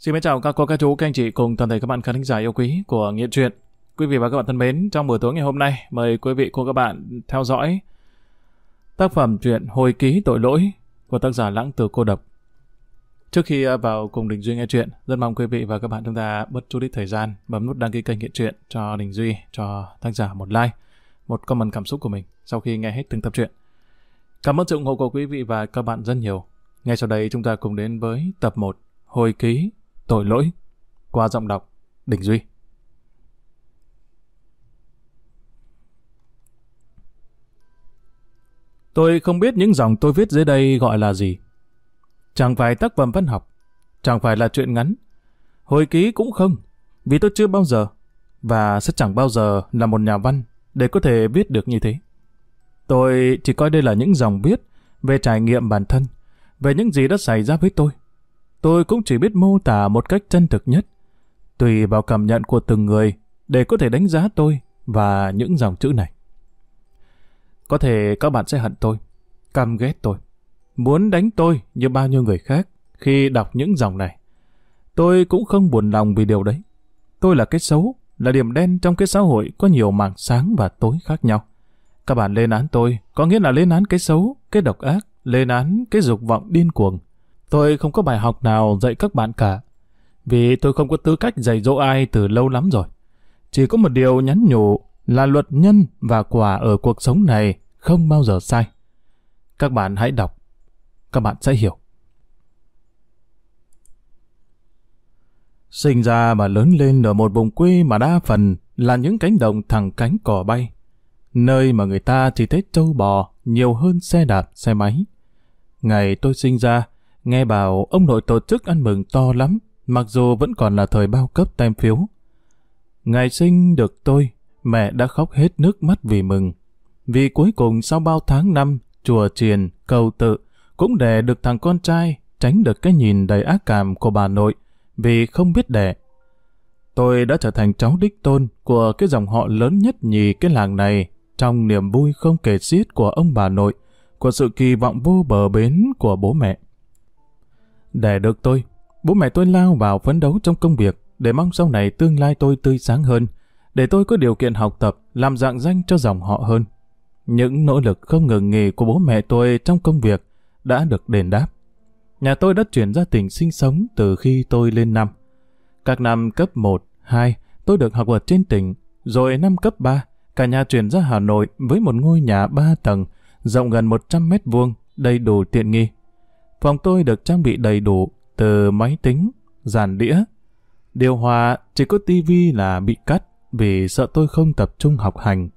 Xin mến chào các cô, các chú, các anh chị cùng toàn thể các bạn khán thính giả yêu quý của Nghiện Truyện. Quý vị và các bạn thân mến, trong buổi tối ngày hôm nay, mời quý vị cô các bạn theo dõi tác phẩm truyện Hồi ký tội lỗi của tác giả Lãng Từ Cô Độc. Trước khi à, vào cùng Đình Duy nghe chuyện, rất mong quý vị và các bạn chúng ta bất chút ít thời gian bấm nút đăng ký kênh Nghiện Truyện cho Đình Duy, cho tác giả một like, một comment cảm xúc của mình sau khi nghe hết từng tập truyện. Cảm ơn sự ủng hộ của quý vị và các bạn rất nhiều. Ngay sau đây chúng ta cùng đến với tập 1 Hồi ký tội lỗi qua giọng đọc Đình Duy. Tôi không biết những dòng tôi viết dưới đây gọi là gì. Chẳng phải tác phẩm văn học, chẳng phải là chuyện ngắn. Hồi ký cũng không, vì tôi chưa bao giờ, và sẽ chẳng bao giờ là một nhà văn để có thể viết được như thế. Tôi chỉ coi đây là những dòng viết về trải nghiệm bản thân, về những gì đã xảy ra với tôi. Tôi cũng chỉ biết mô tả một cách chân thực nhất, tùy vào cảm nhận của từng người để có thể đánh giá tôi và những dòng chữ này. Có thể các bạn sẽ hận tôi, căm ghét tôi, muốn đánh tôi như bao nhiêu người khác khi đọc những dòng này. Tôi cũng không buồn lòng vì điều đấy. Tôi là cái xấu, là điểm đen trong cái xã hội có nhiều mảng sáng và tối khác nhau. Các bạn lên án tôi, có nghĩa là lên án cái xấu, cái độc ác, lên án cái dục vọng điên cuồng. Tôi không có bài học nào dạy các bạn cả, vì tôi không có tư cách dạy dỗ ai từ lâu lắm rồi. Chỉ có một điều nhắn nhủ là luật nhân và quả ở cuộc sống này không bao giờ sai. Các bạn hãy đọc, các bạn sẽ hiểu. Sinh ra và lớn lên ở một vùng quê mà đa phần là những cánh đồng thẳng cánh cỏ bay, nơi mà người ta chỉ thấy trâu bò nhiều hơn xe đạp, xe máy. Ngày tôi sinh ra, nghe bảo ông nội tổ chức ăn mừng to lắm, mặc dù vẫn còn là thời bao cấp tem phiếu. Ngày sinh được tôi, mẹ đã khóc hết nước mắt vì mừng. Vì cuối cùng sau bao tháng năm, chùa triền, cầu tự, cũng đẻ được thằng con trai, tránh được cái nhìn đầy ác cảm của bà nội, vì không biết đẻ. Tôi đã trở thành cháu đích tôn của cái dòng họ lớn nhất nhì cái làng này, trong niềm vui không kể xiết của ông bà nội, của sự kỳ vọng vô bờ bến của bố mẹ. Để được tôi, bố mẹ tôi lao vào phấn đấu trong công việc để mong sau này tương lai tôi tươi sáng hơn, để tôi có điều kiện học tập, làm dạng danh cho dòng họ hơn. Những nỗ lực không ngừng nghỉ của bố mẹ tôi trong công việc đã được đền đáp. Nhà tôi đã chuyển ra tỉnh sinh sống từ khi tôi lên năm. Các năm cấp 1, 2, tôi được học ở trên tỉnh, rồi năm cấp 3, cả nhà chuyển ra Hà Nội với một ngôi nhà 3 tầng, rộng gần 100 mét vuông, đầy đủ tiện nghi. Phòng tôi được trang bị đầy đủ từ máy tính, dàn đĩa. Điều hòa chỉ có tivi là bị cắt vì sợ tôi không tập trung học hành.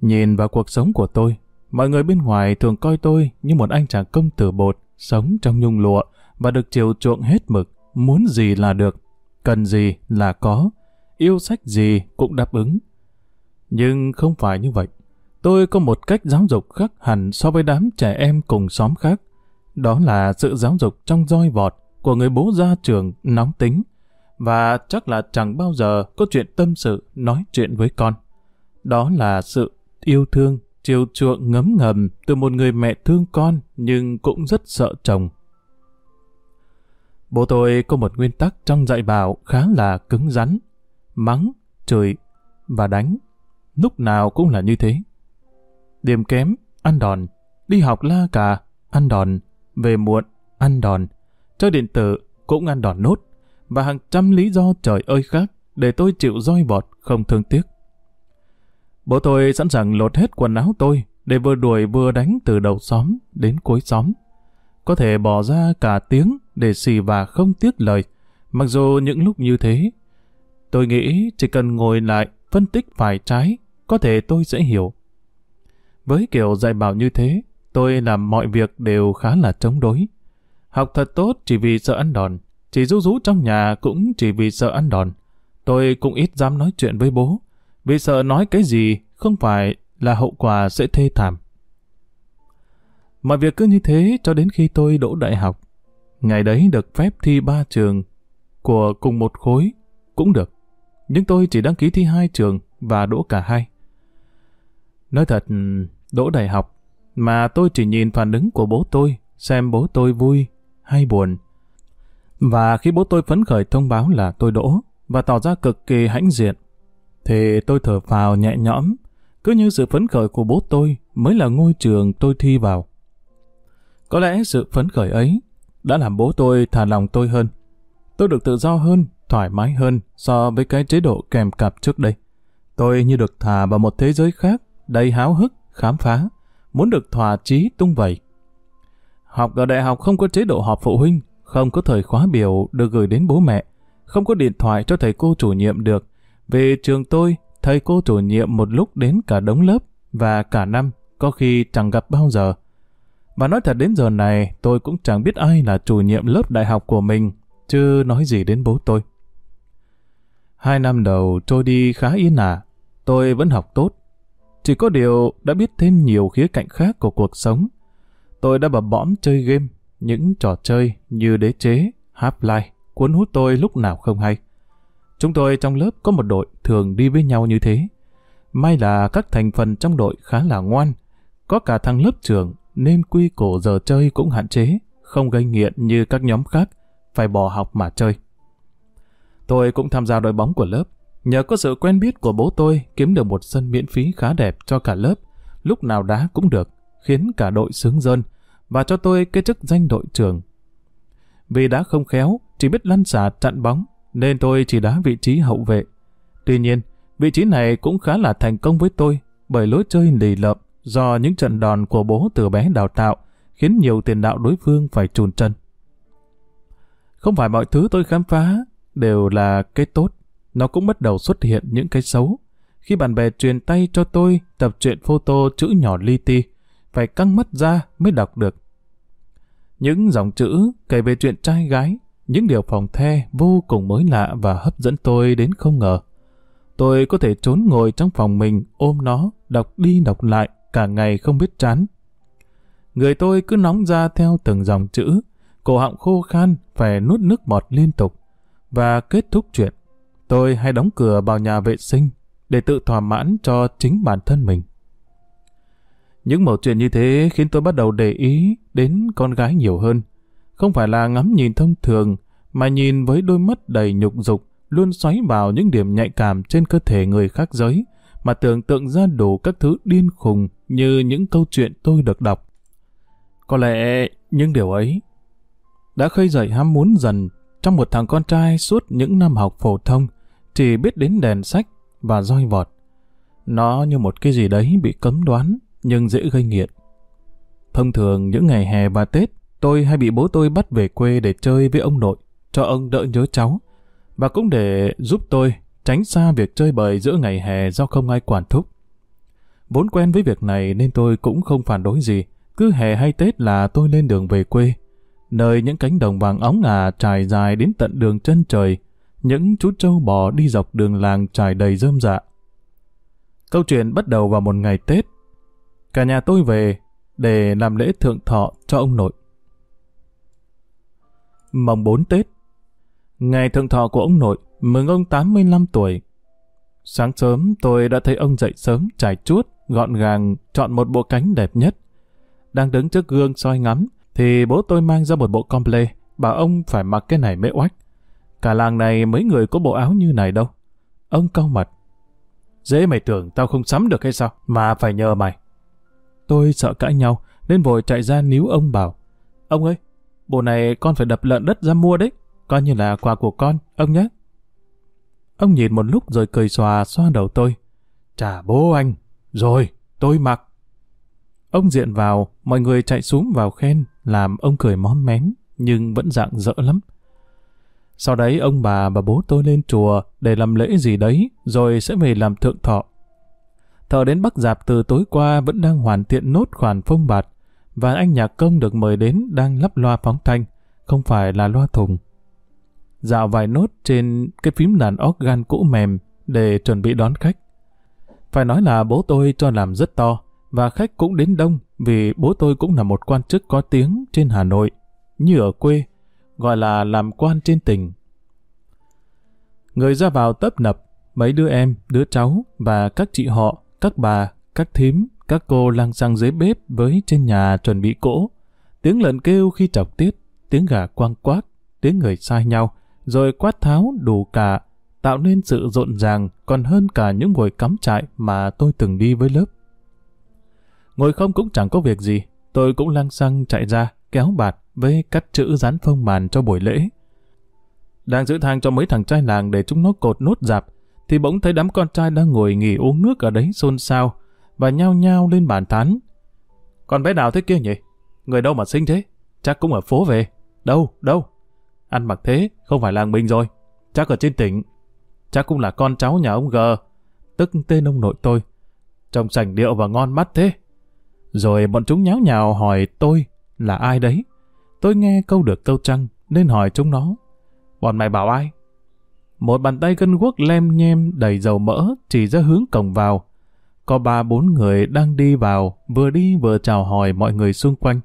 Nhìn vào cuộc sống của tôi, mọi người bên ngoài thường coi tôi như một anh chàng công tử bột, sống trong nhung lụa và được chiều chuộng hết mực, muốn gì là được, cần gì là có, yêu sách gì cũng đáp ứng. Nhưng không phải như vậy. Tôi có một cách giáo dục khác hẳn so với đám trẻ em cùng xóm khác. Đó là sự giáo dục trong roi vọt của người bố gia trường nóng tính, và chắc là chẳng bao giờ có chuyện tâm sự nói chuyện với con. Đó là sự yêu thương, chiều chuộng ngấm ngầm từ một người mẹ thương con nhưng cũng rất sợ chồng. Bố tôi có một nguyên tắc trong dạy bảo khá là cứng rắn, mắng, chửi và đánh. Lúc nào cũng là như thế. Điểm kém, ăn đòn, đi học la cà, ăn đòn, về muộn, ăn đòn, chơi điện tử cũng ăn đòn nốt, và hàng trăm lý do trời ơi khác để tôi chịu roi bọt không thương tiếc. Bố tôi sẵn sàng lột hết quần áo tôi để vừa đuổi vừa đánh từ đầu xóm đến cuối xóm. Có thể bỏ ra cả tiếng để xì và không tiếc lời, mặc dù những lúc như thế. Tôi nghĩ chỉ cần ngồi lại phân tích phải trái, có thể tôi sẽ hiểu. Với kiểu dạy bảo như thế, tôi làm mọi việc đều khá là chống đối. Học thật tốt chỉ vì sợ ăn đòn, chỉ rú rú trong nhà cũng chỉ vì sợ ăn đòn. Tôi cũng ít dám nói chuyện với bố, vì sợ nói cái gì không phải là hậu quả sẽ thê thảm. Mọi việc cứ như thế cho đến khi tôi đỗ đại học. Ngày đấy được phép thi ba trường của cùng một khối cũng được. Nhưng tôi chỉ đăng ký thi hai trường và đỗ cả hai. Nói thật, đỗ đại học mà tôi chỉ nhìn phản ứng của bố tôi xem bố tôi vui hay buồn. Và khi bố tôi phấn khởi thông báo là tôi đỗ và tỏ ra cực kỳ hãnh diện, thì tôi thở phào nhẹ nhõm, cứ như sự phấn khởi của bố tôi mới là ngôi trường tôi thi vào. Có lẽ sự phấn khởi ấy đã làm bố tôi thả lòng tôi hơn. Tôi được tự do hơn, thoải mái hơn so với cái chế độ kèm cặp trước đây. Tôi như được thả vào một thế giới khác, đầy háo hức, khám phá, muốn được thỏa chí tung vầy. Học ở đại học không có chế độ họp phụ huynh, không có thời khóa biểu được gửi đến bố mẹ, không có điện thoại cho thầy cô chủ nhiệm được. Về trường tôi, thầy cô chủ nhiệm một lúc đến cả đống lớp và cả năm, có khi chẳng gặp bao giờ. Và nói thật đến giờ này, tôi cũng chẳng biết ai là chủ nhiệm lớp đại học của mình, chứ nói gì đến bố tôi. Hai năm đầu trôi đi khá yên ả, tôi vẫn học tốt. Chỉ có điều đã biết thêm nhiều khía cạnh khác của cuộc sống. Tôi đã bập bõm chơi game, những trò chơi như đế chế, Half-Life, cuốn hút tôi lúc nào không hay. Chúng tôi trong lớp có một đội thường đi với nhau như thế. May là các thành phần trong đội khá là ngoan, có cả thằng lớp trưởng nên quy củ giờ chơi cũng hạn chế, không gây nghiện như các nhóm khác, phải bỏ học mà chơi. Tôi cũng tham gia đội bóng của lớp, nhờ có sự quen biết của bố tôi kiếm được một sân miễn phí khá đẹp cho cả lớp, lúc nào đá cũng được, khiến cả đội sướng dân và cho tôi cái chức danh đội trưởng. Vì đá không khéo, chỉ biết lăn xả chặn bóng, nên tôi chỉ đá vị trí hậu vệ. Tuy nhiên, vị trí này cũng khá là thành công với tôi, bởi lối chơi lì lợm do những trận đòn của bố từ bé đào tạo, khiến nhiều tiền đạo đối phương phải trùn chân. Không phải mọi thứ tôi khám phá đều là cái tốt, nó cũng bắt đầu xuất hiện những cái xấu. Khi bạn bè truyền tay cho tôi tập truyện photo chữ nhỏ li ti, phải căng mắt ra mới đọc được. Những dòng chữ kể về chuyện trai gái, những điều phòng the vô cùng mới lạ và hấp dẫn tôi đến không ngờ. Tôi có thể trốn ngồi trong phòng mình ôm nó, đọc đi đọc lại, cả ngày không biết chán. Người tôi cứ nóng ra theo từng dòng chữ, cổ họng khô khan phải nuốt nước bọt liên tục. Và kết thúc chuyện, tôi hay đóng cửa vào nhà vệ sinh để tự thỏa mãn cho chính bản thân mình. Những mẩu chuyện như thế khiến tôi bắt đầu để ý đến con gái nhiều hơn. Không phải là ngắm nhìn thông thường, mà nhìn với đôi mắt đầy nhục dục, luôn xoáy vào những điểm nhạy cảm trên cơ thể người khác giới, mà tưởng tượng ra đủ các thứ điên khùng như những câu chuyện tôi được đọc. Có lẽ những điều ấy đã khơi dậy ham muốn dần trong một thằng con trai suốt những năm học phổ thông, chỉ biết đến đèn sách và roi vọt. Nó như một cái gì đấy bị cấm đoán, nhưng dễ gây nghiện. Thông thường những ngày hè và Tết, tôi hay bị bố tôi bắt về quê để chơi với ông nội, cho ông đỡ nhớ cháu, và cũng để giúp tôi tránh xa việc chơi bời giữa ngày hè do không ai quản thúc. Vốn quen với việc này nên tôi cũng không phản đối gì, cứ hè hay Tết là tôi lên đường về quê, nơi những cánh đồng vàng óng ngà trải dài đến tận đường chân trời, những chú trâu bò đi dọc đường làng trải đầy rơm dạ. Câu chuyện bắt đầu vào một ngày Tết. Cả nhà tôi về để làm lễ thượng thọ cho ông nội. Mồng 4 Tết Ngày thượng thọ của ông nội, mừng ông 85 tuổi. Sáng sớm tôi đã thấy ông dậy sớm, trải chuốt, gọn gàng, chọn một bộ cánh đẹp nhất. Đang đứng trước gương soi ngắm, thì bố tôi mang ra một bộ comple, bảo ông phải mặc cái này mễ oách. Cả làng này mấy người có bộ áo như này đâu. Ông cau mặt. Dễ mày tưởng tao không sắm được hay sao, mà phải nhờ mày. Tôi sợ cãi nhau, nên vội chạy ra níu ông bảo. Ông ơi, bộ này con phải đập lợn đất ra mua đấy, coi như là quà của con, ông nhé. Ông nhìn một lúc rồi cười xòa xoa đầu tôi. Trả bố anh. Rồi, tôi mặc. Ông diện vào, mọi người chạy xuống vào khen, làm ông cười móm mém, nhưng vẫn dạng dỡ lắm. Sau đấy ông bà và bố tôi lên chùa để làm lễ gì đấy, rồi sẽ về làm thượng thọ. Thợ đến Bắc Giạp từ tối qua vẫn đang hoàn thiện nốt khoản phong bạt, và anh nhạc công được mời đến đang lắp loa phóng thanh, không phải là loa thùng. Dạo vài nốt trên cái phím đàn organ cũ mềm để chuẩn bị đón khách. Phải nói là bố tôi cho làm rất to, và khách cũng đến đông vì bố tôi cũng là một quan chức có tiếng trên Hà Nội, như ở quê, gọi là làm quan trên tỉnh. Người ra vào tấp nập, mấy đứa em, đứa cháu và các chị họ, các bà, các thím, các cô lang sang dưới bếp với trên nhà chuẩn bị cỗ. Tiếng lợn kêu khi chọc tiết, tiếng gà quang quát, tiếng người sai nhau, rồi quát tháo đủ cả, tạo nên sự rộn ràng còn hơn cả những buổi cắm trại mà tôi từng đi với lớp. Ngồi không cũng chẳng có việc gì, tôi cũng lang sang chạy ra, kéo bạt với cắt chữ dán phông màn cho buổi lễ. Đang giữ thang cho mấy thằng trai làng để chúng nó cột nốt dạp, thì bỗng thấy đám con trai đang ngồi nghỉ uống nước ở đấy xôn xao và nhao nhao lên bàn tán. Con bé nào thế kia nhỉ? Người đâu mà xinh thế? Chắc cũng ở phố về. Đâu, đâu? Ăn mặc thế, không phải làng mình rồi. Chắc ở trên tỉnh. Chắc cũng là con cháu nhà ông G. Tức tên ông nội tôi. Trông sành điệu và ngon mắt thế. Rồi bọn chúng nháo nhào hỏi tôi là ai đấy. Tôi nghe câu được câu trăng nên hỏi chúng nó. Bọn mày bảo ai? Một bàn tay gân guốc lem nhem đầy dầu mỡ chỉ ra hướng cổng vào. Có ba bốn người đang đi vào, vừa đi vừa chào hỏi mọi người xung quanh.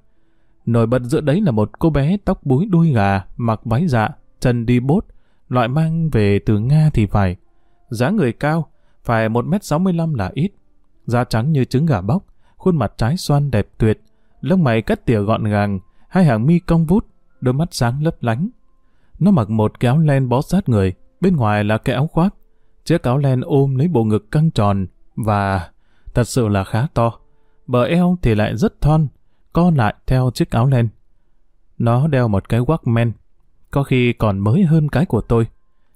Nổi bật giữa đấy là một cô bé tóc búi đuôi gà, mặc váy dạ, chân đi bốt, loại mang về từ Nga thì phải. giá người cao, phải 1m65 là ít. Da trắng như trứng gà bóc, khuôn mặt trái xoan đẹp tuyệt, lông mày cắt tỉa gọn gàng, hai hàng mi cong vút, đôi mắt sáng lấp lánh. Nó mặc một kéo len bó sát người, bên ngoài là cái áo khoác. Chiếc áo len ôm lấy bộ ngực căng tròn và thật sự là khá to. Bờ eo thì lại rất thon, co lại theo chiếc áo len. Nó đeo một cái Walkman, có khi còn mới hơn cái của tôi.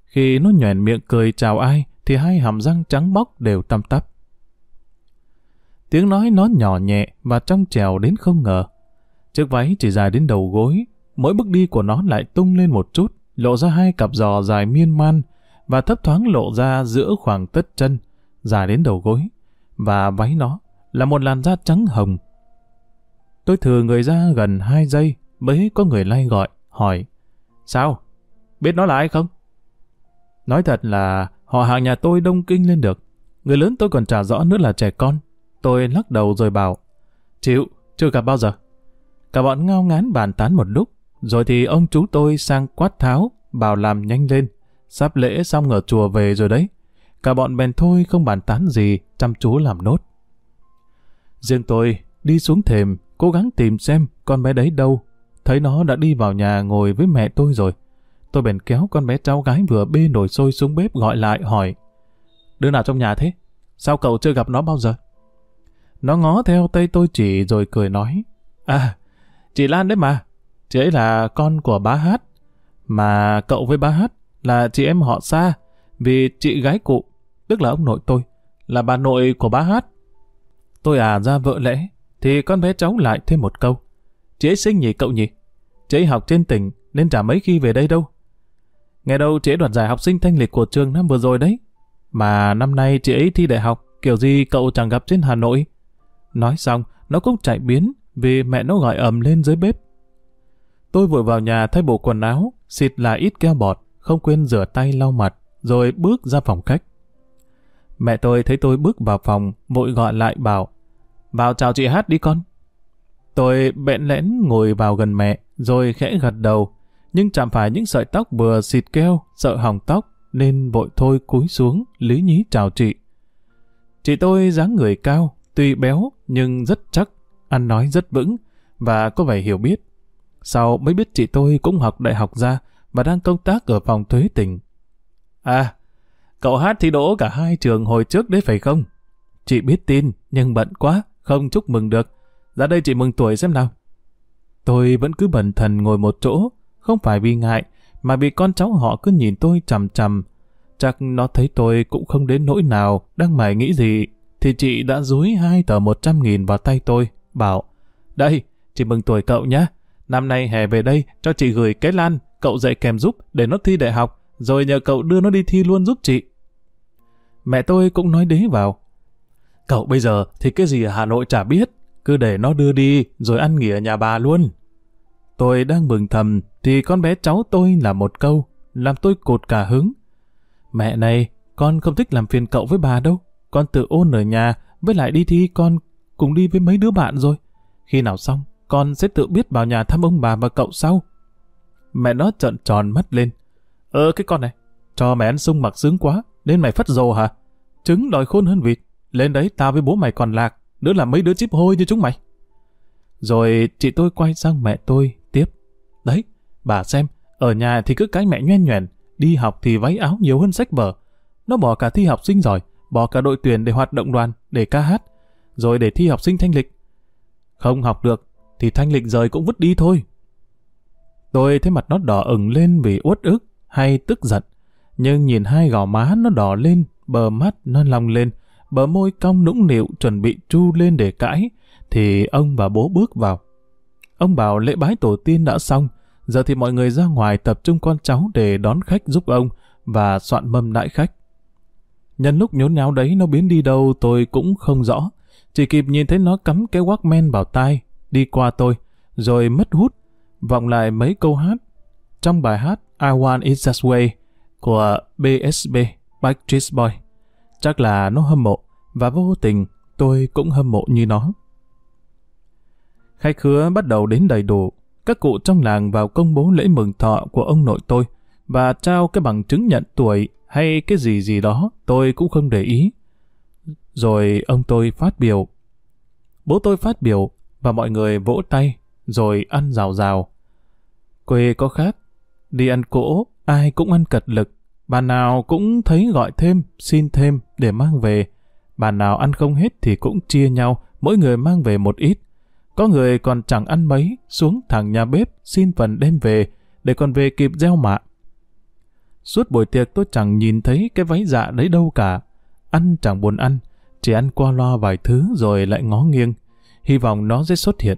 Khi nó nhoẻn miệng cười chào ai, thì hai hàm răng trắng bóc đều tăm tắp. Tiếng nói nó nhỏ nhẹ và trong trèo đến không ngờ. Chiếc váy chỉ dài đến đầu gối, mỗi bước đi của nó lại tung lên một chút, lộ ra hai cặp giò dài miên man và thấp thoáng lộ ra giữa khoảng tất chân, dài đến đầu gối. Và váy nó là một làn da trắng hồng. Tôi thừa người ra gần hai giây mới có người lay gọi, hỏi Sao? Biết nó là ai không? Nói thật là họ hàng nhà tôi đông kinh lên được. Người lớn tôi còn trả rõ nữa là trẻ con. Tôi lắc đầu rồi bảo Chịu, chưa gặp bao giờ. Cả bọn ngao ngán bàn tán một lúc, rồi thì ông chú tôi sang quát tháo, bảo làm nhanh lên. Sắp lễ xong ở chùa về rồi đấy. Cả bọn bèn thôi không bàn tán gì, chăm chú làm nốt. Riêng tôi đi xuống thềm, cố gắng tìm xem con bé đấy đâu. Thấy nó đã đi vào nhà ngồi với mẹ tôi rồi. Tôi bèn kéo con bé cháu gái vừa bê nồi sôi xuống bếp gọi lại hỏi. Đứa nào trong nhà thế? Sao cậu chưa gặp nó bao giờ? Nó ngó theo tay tôi chỉ rồi cười nói. À, chị Lan đấy mà. Chị ấy là con của bá Hát. Mà cậu với bá Hát là chị em họ xa. Vì chị gái cụ, tức là ông nội tôi, là bà nội của bá Hát. Tôi à ra vợ lẽ, thì con bé cháu lại thêm một câu. Chị ấy sinh nhỉ cậu nhỉ? Chị ấy học trên tỉnh nên chả mấy khi về đây đâu. Nghe đâu chị ấy đoạt giải học sinh thanh lịch của trường năm vừa rồi đấy. Mà năm nay chị ấy thi đại học, kiểu gì cậu chẳng gặp trên Hà Nội. Nói xong, nó cũng chạy biến vì mẹ nó gọi ầm lên dưới bếp. Tôi vội vào nhà thay bộ quần áo, xịt lại ít keo bọt, không quên rửa tay lau mặt, rồi bước ra phòng khách. Mẹ tôi thấy tôi bước vào phòng, vội gọi lại bảo, vào chào chị Hát đi con. Tôi bẽn lẽn ngồi vào gần mẹ, rồi khẽ gật đầu, nhưng chạm phải những sợi tóc vừa xịt keo, sợ hỏng tóc, nên vội thôi cúi xuống, lý nhí chào chị. Chị tôi dáng người cao, tuy béo nhưng rất chắc, ăn nói rất vững và có vẻ hiểu biết. Sau mới biết chị tôi cũng học đại học ra và đang công tác ở phòng thuế tỉnh. À, cậu hát thi đỗ cả hai trường hồi trước đấy phải không? Chị biết tin, nhưng bận quá, không chúc mừng được. Ra đây chị mừng tuổi xem nào. Tôi vẫn cứ bẩn thần ngồi một chỗ, không phải vì ngại, mà vì con cháu họ cứ nhìn tôi chằm chằm. Chắc nó thấy tôi cũng không đến nỗi nào, đang mải nghĩ gì, thì chị đã dúi hai tờ một trăm nghìn vào tay tôi, bảo, đây, chị mừng tuổi cậu nhé, năm nay hè về đây cho chị gửi cái lan, cậu dạy kèm giúp để nó thi đại học, rồi nhờ cậu đưa nó đi thi luôn giúp chị. Mẹ tôi cũng nói đế vào. Cậu bây giờ thì cái gì ở Hà Nội chả biết, cứ để nó đưa đi rồi ăn nghỉ ở nhà bà luôn. Tôi đang mừng thầm thì con bé cháu tôi là một câu, làm tôi cột cả hứng. Mẹ này, con không thích làm phiền cậu với bà đâu, con tự ôn ở nhà, với lại đi thi con cùng đi với mấy đứa bạn rồi. Khi nào xong, con sẽ tự biết vào nhà thăm ông bà và cậu sau. Mẹ nó trợn tròn mắt lên. Ờ cái con này, cho mày ăn sung mặc sướng quá, nên mày phất rồ hả? Trứng đòi khôn hơn vịt, lên đấy tao với bố mày còn lạc, nữa là mấy đứa chip hôi như chúng mày. Rồi chị tôi quay sang mẹ tôi tiếp. Đấy, bà xem, Ở nhà thì cứ cái mẹ nhoen nhoèn, đi học thì váy áo nhiều hơn sách vở. Nó bỏ cả thi học sinh giỏi, bỏ cả đội tuyển để hoạt động đoàn, để ca hát, rồi để thi học sinh thanh lịch. Không học được, thì thanh lịch rời cũng vứt đi thôi. Tôi thấy mặt nó đỏ ửng lên vì uất ức hay tức giận. Nhưng nhìn hai gò má nó đỏ lên, bờ mắt nó long lên, bờ môi cong nũng nịu chuẩn bị chu lên để cãi, thì ông và bố bước vào. Ông bảo lễ bái tổ tiên đã xong, giờ thì mọi người ra ngoài tập trung con cháu để đón khách giúp ông và soạn mâm đãi khách. Nhân lúc nhốn nháo đấy nó biến đi đâu tôi cũng không rõ, chỉ kịp nhìn thấy nó cắm cái Walkman vào tai, đi qua tôi, rồi mất hút, vọng lại mấy câu hát. Trong bài hát I Want It That Way của BSB, Backstreet Boy. Chắc là nó hâm mộ, và vô tình tôi cũng hâm mộ như nó. Khách khứa bắt đầu đến đầy đủ, các cụ trong làng vào công bố lễ mừng thọ của ông nội tôi và trao cái bằng chứng nhận tuổi hay cái gì gì đó tôi cũng không để ý. Rồi ông tôi phát biểu. Bố tôi phát biểu và mọi người vỗ tay rồi ăn rào rào. Quê có khác, đi ăn cỗ ai cũng ăn cật lực, bà nào cũng thấy gọi thêm, xin thêm để mang về. Bà nào ăn không hết thì cũng chia nhau, mỗi người mang về một ít. Có người còn chẳng ăn mấy, xuống thẳng nhà bếp xin phần đem về, để còn về kịp gieo mạ. Suốt buổi tiệc tôi chẳng nhìn thấy cái váy dạ đấy đâu cả. Ăn chẳng buồn ăn, chỉ ăn qua loa vài thứ rồi lại ngó nghiêng. Hy vọng nó sẽ xuất hiện.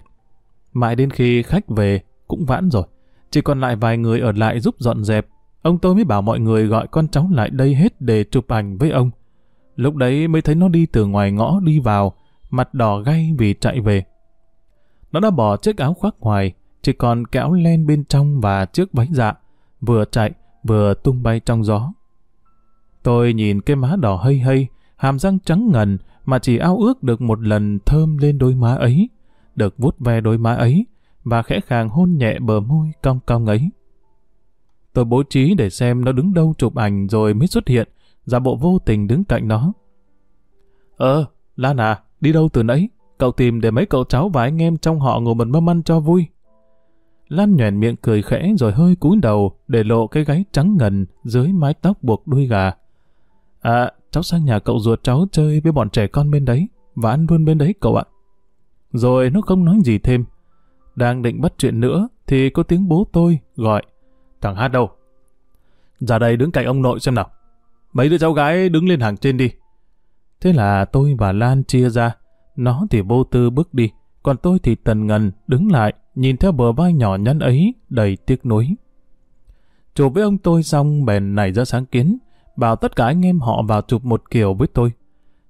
Mãi đến khi khách về, cũng vãn rồi. Chỉ còn lại vài người ở lại giúp dọn dẹp. Ông tôi mới bảo mọi người gọi con cháu lại đây hết để chụp ảnh với ông. Lúc đấy mới thấy nó đi từ ngoài ngõ đi vào, mặt đỏ gay vì chạy về. Nó đã bỏ chiếc áo khoác ngoài, chỉ còn kéo len bên trong và chiếc váy dạ, vừa chạy, vừa tung bay trong gió. Tôi nhìn cái má đỏ hây hây, hàm răng trắng ngần mà chỉ ao ước được một lần thơm lên đôi má ấy, được vuốt ve đôi má ấy và khẽ khàng hôn nhẹ bờ môi cong cong ấy. Tôi bố trí để xem nó đứng đâu chụp ảnh rồi mới xuất hiện, giả bộ vô tình đứng cạnh nó. Ờ, Lan à, đi đâu từ nãy? Cậu tìm để mấy cậu cháu và anh em trong họ ngồi một mâm ăn cho vui. Lan nhoèn miệng cười khẽ rồi hơi cúi đầu để lộ cái gáy trắng ngần dưới mái tóc buộc đuôi gà. À, cháu sang nhà cậu ruột cháu chơi với bọn trẻ con bên đấy và ăn luôn bên đấy cậu ạ. Rồi nó không nói gì thêm. Đang định bắt chuyện nữa thì có tiếng bố tôi gọi. Thằng Hát đâu? Ra đây đứng cạnh ông nội xem nào. Mấy đứa cháu gái đứng lên hàng trên đi. Thế là tôi và Lan chia ra. Nó thì vô tư bước đi, còn tôi thì tần ngần đứng lại, nhìn theo bờ vai nhỏ nhắn ấy, đầy tiếc nuối. Chụp với ông tôi xong bèn nảy ra sáng kiến, bảo tất cả anh em họ vào chụp một kiểu với tôi.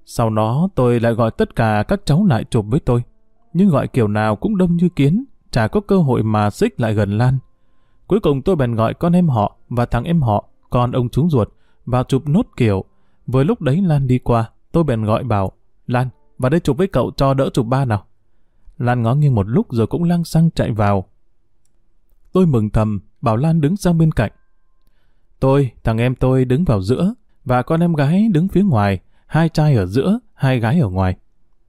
Sau đó tôi lại gọi tất cả các cháu lại chụp với tôi. Nhưng gọi kiểu nào cũng đông như kiến, chả có cơ hội mà xích lại gần Lan. Cuối cùng tôi bèn gọi con em họ và thằng em họ, con ông chú ruột, vào chụp nốt kiểu. Với lúc đấy Lan đi qua, tôi bèn gọi bảo, Lan, vào đây chụp với cậu cho đỡ chụp ba nào. Lan ngó nghiêng một lúc rồi cũng lăng xăng chạy vào. Tôi mừng thầm, bảo Lan đứng sang bên cạnh. Tôi, thằng em tôi đứng vào giữa, và con em gái đứng phía ngoài, hai trai ở giữa, hai gái ở ngoài.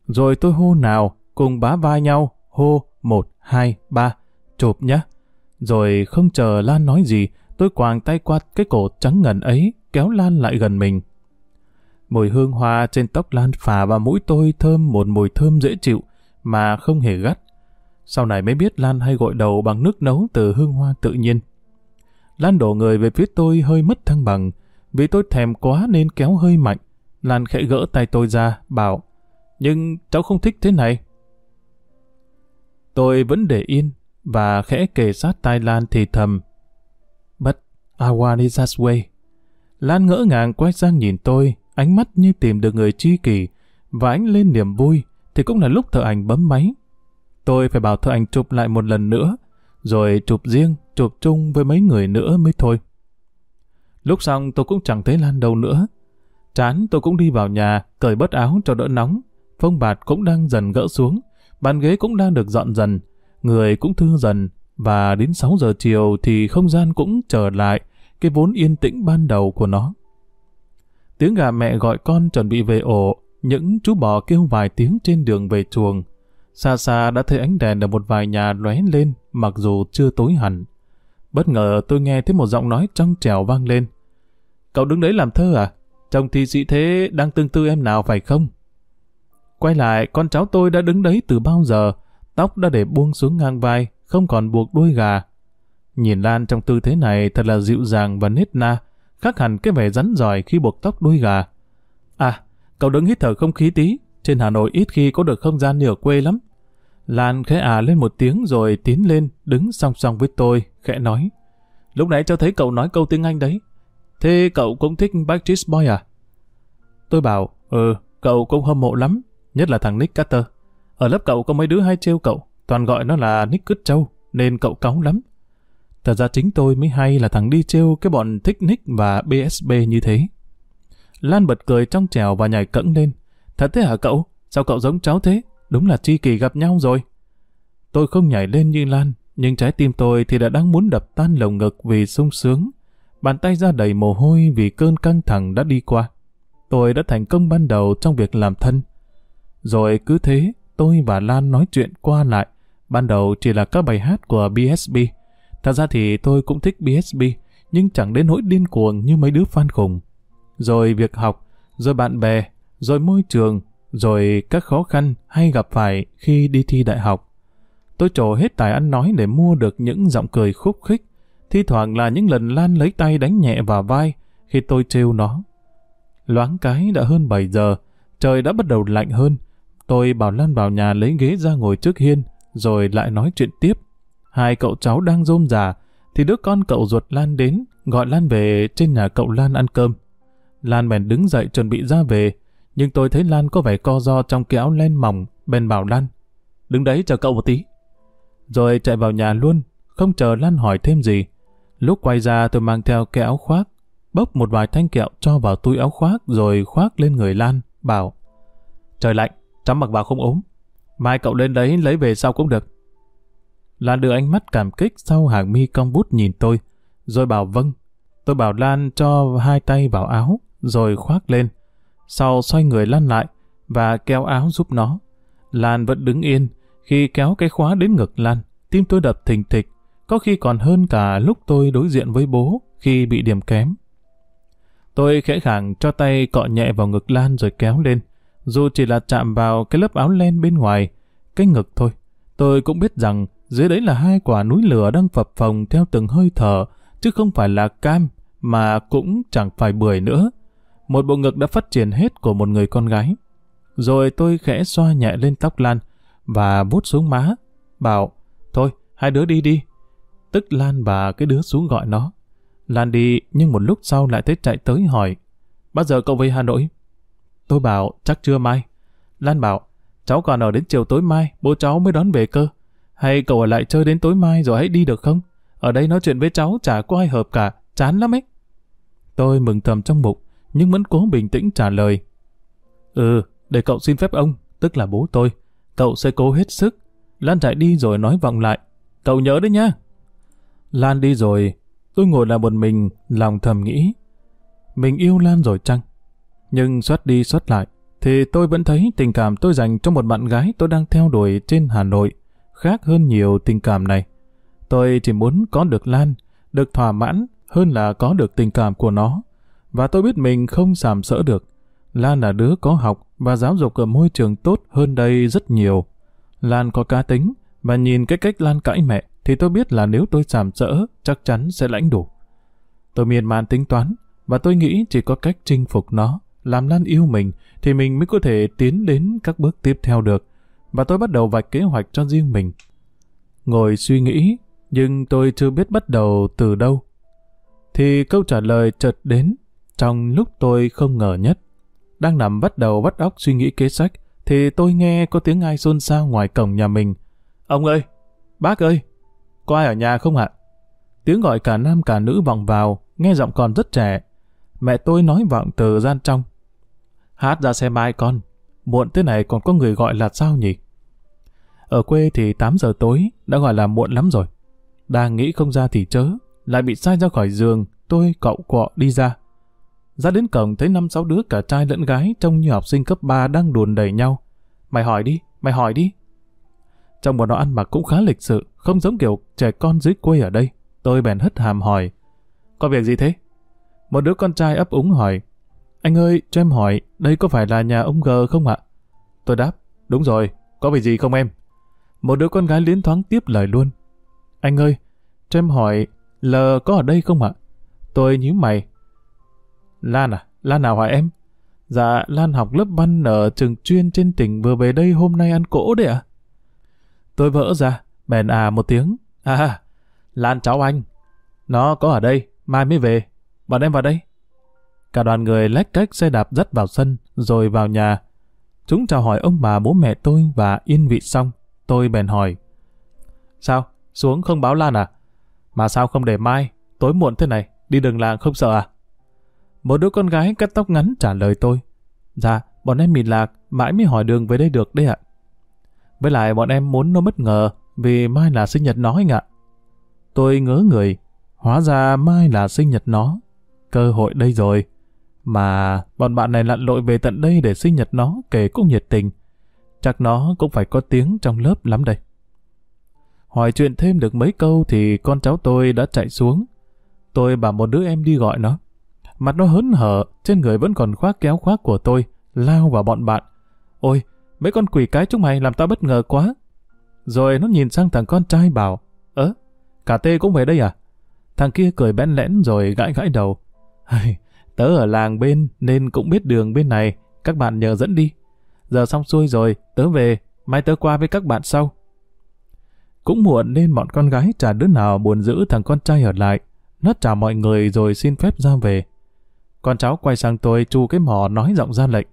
Rồi tôi hô nào, cùng bá vai nhau, hô, một, hai, ba, chụp nhá. Rồi không chờ Lan nói gì, tôi quàng tay qua cái cổ trắng ngần ấy, kéo Lan lại gần mình. Mùi hương hoa trên tóc Lan phả vào mũi tôi thơm một mùi thơm dễ chịu, mà không hề gắt. Sau này mới biết Lan hay gội đầu bằng nước nấu từ hương hoa tự nhiên. Lan đổ người về phía tôi hơi mất thăng bằng, vì tôi thèm quá nên kéo hơi mạnh. Lan khẽ gỡ tay tôi ra, bảo, nhưng cháu không thích thế này. Tôi vẫn để yên, và khẽ kề sát tai Lan thì thầm. But I want it that way. Lan ngỡ ngàng quay sang nhìn tôi, ánh mắt như tìm được người tri kỷ, và ánh lên niềm vui, thì cũng là lúc thợ ảnh bấm máy. Tôi phải bảo thợ ảnh chụp lại một lần nữa, rồi chụp riêng, chụp chung với mấy người nữa mới thôi. Lúc xong tôi cũng chẳng thấy Lan đâu nữa. Chán tôi cũng đi vào nhà, cởi bớt áo cho đỡ nóng. Phong bạt cũng đang dần gỡ xuống, bàn ghế cũng đang được dọn dần, người cũng thư dần, và đến 6 giờ chiều thì không gian cũng trở lại cái vốn yên tĩnh ban đầu của nó. Tiếng gà mẹ gọi con chuẩn bị về ổ, những chú bò kêu vài tiếng trên đường về chuồng. Xa xa đã thấy ánh đèn ở một vài nhà lóe lên, mặc dù chưa tối hẳn. Bất ngờ tôi nghe thấy một giọng nói trong trèo vang lên. Cậu đứng đấy làm thơ à? Chồng thi sĩ thế đang tương tư em nào phải không? Quay lại, con cháu tôi đã đứng đấy từ bao giờ, tóc đã để buông xuống ngang vai, không còn buộc đuôi gà. Nhìn Lan trong tư thế này thật là dịu dàng và nết na, khác hẳn cái vẻ rắn giỏi khi buộc tóc đuôi gà. À, cậu đứng hít thở không khí tí, trên Hà Nội ít khi có được không gian như ở quê lắm. Lan khẽ à lên một tiếng rồi tiến lên, đứng song song với tôi, khẽ nói. Lúc nãy cháu thấy cậu nói câu tiếng Anh đấy. Thế cậu cũng thích Backstreet Boy à? Tôi bảo, ừ, cậu cũng hâm mộ lắm, nhất là thằng Nick Carter. Ở lớp cậu có mấy đứa hay trêu cậu, toàn gọi nó là Nick Cứt Châu, nên cậu cáu lắm. Thật ra chính tôi mới hay là thằng đi trêu cái bọn thích Nick và BSB như thế. Lan bật cười trong trèo và nhảy cẫng lên. Thật thế hả cậu? Sao cậu giống cháu thế? Đúng là chi kỳ gặp nhau rồi. Tôi không nhảy lên như Lan, nhưng trái tim tôi thì đã đang muốn đập tan lồng ngực vì sung sướng. Bàn tay ra đầy mồ hôi vì cơn căng thẳng đã đi qua. Tôi đã thành công ban đầu trong việc làm thân. Rồi cứ thế, tôi và Lan nói chuyện qua lại. Ban đầu chỉ là các bài hát của BSB. Thật ra thì tôi cũng thích BSB, nhưng chẳng đến nỗi điên cuồng như mấy đứa fan khùng. Rồi việc học, rồi bạn bè, rồi môi trường, rồi các khó khăn hay gặp phải khi đi thi đại học. Tôi trổ hết tài ăn nói để mua được những giọng cười khúc khích, thi thoảng là những lần Lan lấy tay đánh nhẹ vào vai khi tôi trêu nó. Loáng cái đã hơn 7 giờ, trời đã bắt đầu lạnh hơn. Tôi bảo Lan vào nhà lấy ghế ra ngồi trước hiên, rồi lại nói chuyện tiếp. Hai cậu cháu đang rôm rà, thì đứa con cậu ruột Lan đến, gọi Lan về trên nhà cậu Lan ăn cơm. Lan bèn đứng dậy chuẩn bị ra về, nhưng tôi thấy Lan có vẻ co do trong cái áo len mỏng, bèn bảo Lan, đứng đấy chờ cậu một tí. Rồi chạy vào nhà luôn, không chờ Lan hỏi thêm gì. Lúc quay ra tôi mang theo cái áo khoác, bốc một vài thanh kẹo cho vào túi áo khoác rồi khoác lên người Lan, bảo Trời lạnh, chắm mặc vào không ốm. Mai cậu lên đấy lấy về sau cũng được. Lan đưa ánh mắt cảm kích sau hàng mi cong bút nhìn tôi, rồi bảo vâng. Tôi bảo Lan cho hai tay vào áo, rồi khoác lên. Sau xoay người Lan lại và kéo áo giúp nó. Lan vẫn đứng yên, khi kéo cái khóa đến ngực Lan, tim tôi đập thình thịch, có khi còn hơn cả lúc tôi đối diện với bố khi bị điểm kém. Tôi khẽ khàng cho tay cọ nhẹ vào ngực Lan rồi kéo lên, dù chỉ là chạm vào cái lớp áo len bên ngoài, cái ngực thôi. Tôi cũng biết rằng dưới đấy là hai quả núi lửa đang phập phồng theo từng hơi thở, chứ không phải là cam, mà cũng chẳng phải bưởi nữa. Một bộ ngực đã phát triển hết của một người con gái. Rồi tôi khẽ xoa nhẹ lên tóc Lan và vuốt xuống má, bảo, thôi, hai đứa đi đi. Tức Lan và cái đứa xuống gọi nó. Lan đi, nhưng một lúc sau lại thấy chạy tới hỏi, bao giờ cậu về Hà Nội? Tôi bảo, chắc chưa mai. Lan bảo, cháu còn ở đến chiều tối mai, bố cháu mới đón về cơ. Hay cậu ở lại chơi đến tối mai rồi hãy đi được không? Ở đây nói chuyện với cháu chả có ai hợp cả, chán lắm ấy. Tôi mừng thầm trong bụng, nhưng vẫn cố bình tĩnh trả lời. Ừ, để cậu xin phép ông, tức là bố tôi. Cậu sẽ cố hết sức. Lan chạy đi rồi nói vọng lại. Cậu nhớ đấy nhá. Lan đi rồi, tôi ngồi là một mình, lòng thầm nghĩ. Mình yêu Lan rồi chăng? Nhưng xuất đi xuất lại, thì tôi vẫn thấy tình cảm tôi dành cho một bạn gái tôi đang theo đuổi trên Hà Nội khác hơn nhiều tình cảm này. Tôi chỉ muốn có được Lan, được thỏa mãn hơn là có được tình cảm của nó. Và tôi biết mình không sàm sỡ được. Lan là đứa có học và giáo dục ở môi trường tốt hơn đây rất nhiều. Lan có cá tính, và nhìn cái cách Lan cãi mẹ, thì tôi biết là nếu tôi sàm sỡ, chắc chắn sẽ lãnh đủ. Tôi miên man tính toán, và tôi nghĩ chỉ có cách chinh phục nó, làm Lan yêu mình, thì mình mới có thể tiến đến các bước tiếp theo được. Và tôi bắt đầu vạch kế hoạch cho riêng mình. Ngồi suy nghĩ, nhưng tôi chưa biết bắt đầu từ đâu. Thì câu trả lời chợt đến, trong lúc tôi không ngờ nhất. Đang nằm bắt đầu bắt óc suy nghĩ kế sách, thì tôi nghe có tiếng ai xôn xao ngoài cổng nhà mình. Ông ơi! Bác ơi! Có ai ở nhà không ạ? Tiếng gọi cả nam cả nữ vọng vào, nghe giọng còn rất trẻ. Mẹ tôi nói vọng từ gian trong. Hát ra xe mai con, muộn thế này còn có người gọi là sao nhỉ? Ở quê thì 8 giờ tối, đã gọi là muộn lắm rồi. Đang nghĩ không ra thì chớ, lại bị sai ra khỏi giường, tôi cậu quọ đi ra. Ra đến cổng thấy năm sáu đứa cả trai lẫn gái trông như học sinh cấp 3 đang đùn đẩy nhau. Mày hỏi đi, mày hỏi đi. Trong bọn nó ăn mặc cũng khá lịch sự, không giống kiểu trẻ con dưới quê ở đây. Tôi bèn hất hàm hỏi. Có việc gì thế? Một đứa con trai ấp úng hỏi. Anh ơi, cho em hỏi, đây có phải là nhà ông G không ạ? Tôi đáp, đúng rồi, có việc gì không em? Một đứa con gái liến thoáng tiếp lời luôn. Anh ơi, cho em hỏi, L có ở đây không ạ? Tôi nhíu mày. Lan à, Lan nào hả em? Dạ, Lan học lớp văn ở trường chuyên trên tỉnh vừa về đây hôm nay ăn cỗ đấy ạ. Tôi vỡ ra, bèn à một tiếng. À, Lan cháu anh. Nó có ở đây, mai mới về. Bọn em vào đây. Cả đoàn người lách cách xe đạp dắt vào sân, rồi vào nhà. Chúng chào hỏi ông bà bố mẹ tôi và yên vị xong. Tôi bèn hỏi. Sao? Xuống không báo Lan à? Mà sao không để mai? Tối muộn thế này, đi đường làng không sợ à? Một đứa con gái cắt tóc ngắn trả lời tôi. Dạ, bọn em mịt lạc, mãi mới hỏi đường về đây được đấy ạ. Với lại bọn em muốn nó bất ngờ, vì mai là sinh nhật nó anh ạ. Tôi ngớ người, hóa ra mai là sinh nhật nó. Cơ hội đây rồi. Mà bọn bạn này lặn lội về tận đây để sinh nhật nó kể cũng nhiệt tình. Chắc nó cũng phải có tiếng trong lớp lắm đây. Hỏi chuyện thêm được mấy câu thì con cháu tôi đã chạy xuống. Tôi bảo một đứa em đi gọi nó. Mặt nó hớn hở, trên người vẫn còn khoác kéo khoác của tôi, lao vào bọn bạn. Ôi, mấy con quỷ cái chúng mày làm tao bất ngờ quá. Rồi nó nhìn sang thằng con trai bảo, ớ, cả tê cũng về đây à? Thằng kia cười bẽn lẽn rồi gãi gãi đầu. Tớ ở làng bên nên cũng biết đường bên này, các bạn nhờ dẫn đi. Giờ xong xuôi rồi, tớ về, mai tớ qua với các bạn sau. Cũng muộn nên bọn con gái chả đứa nào buồn giữ thằng con trai ở lại. Nó chào mọi người rồi xin phép ra về. Con cháu quay sang tôi chu cái mỏ nói giọng ra lệnh.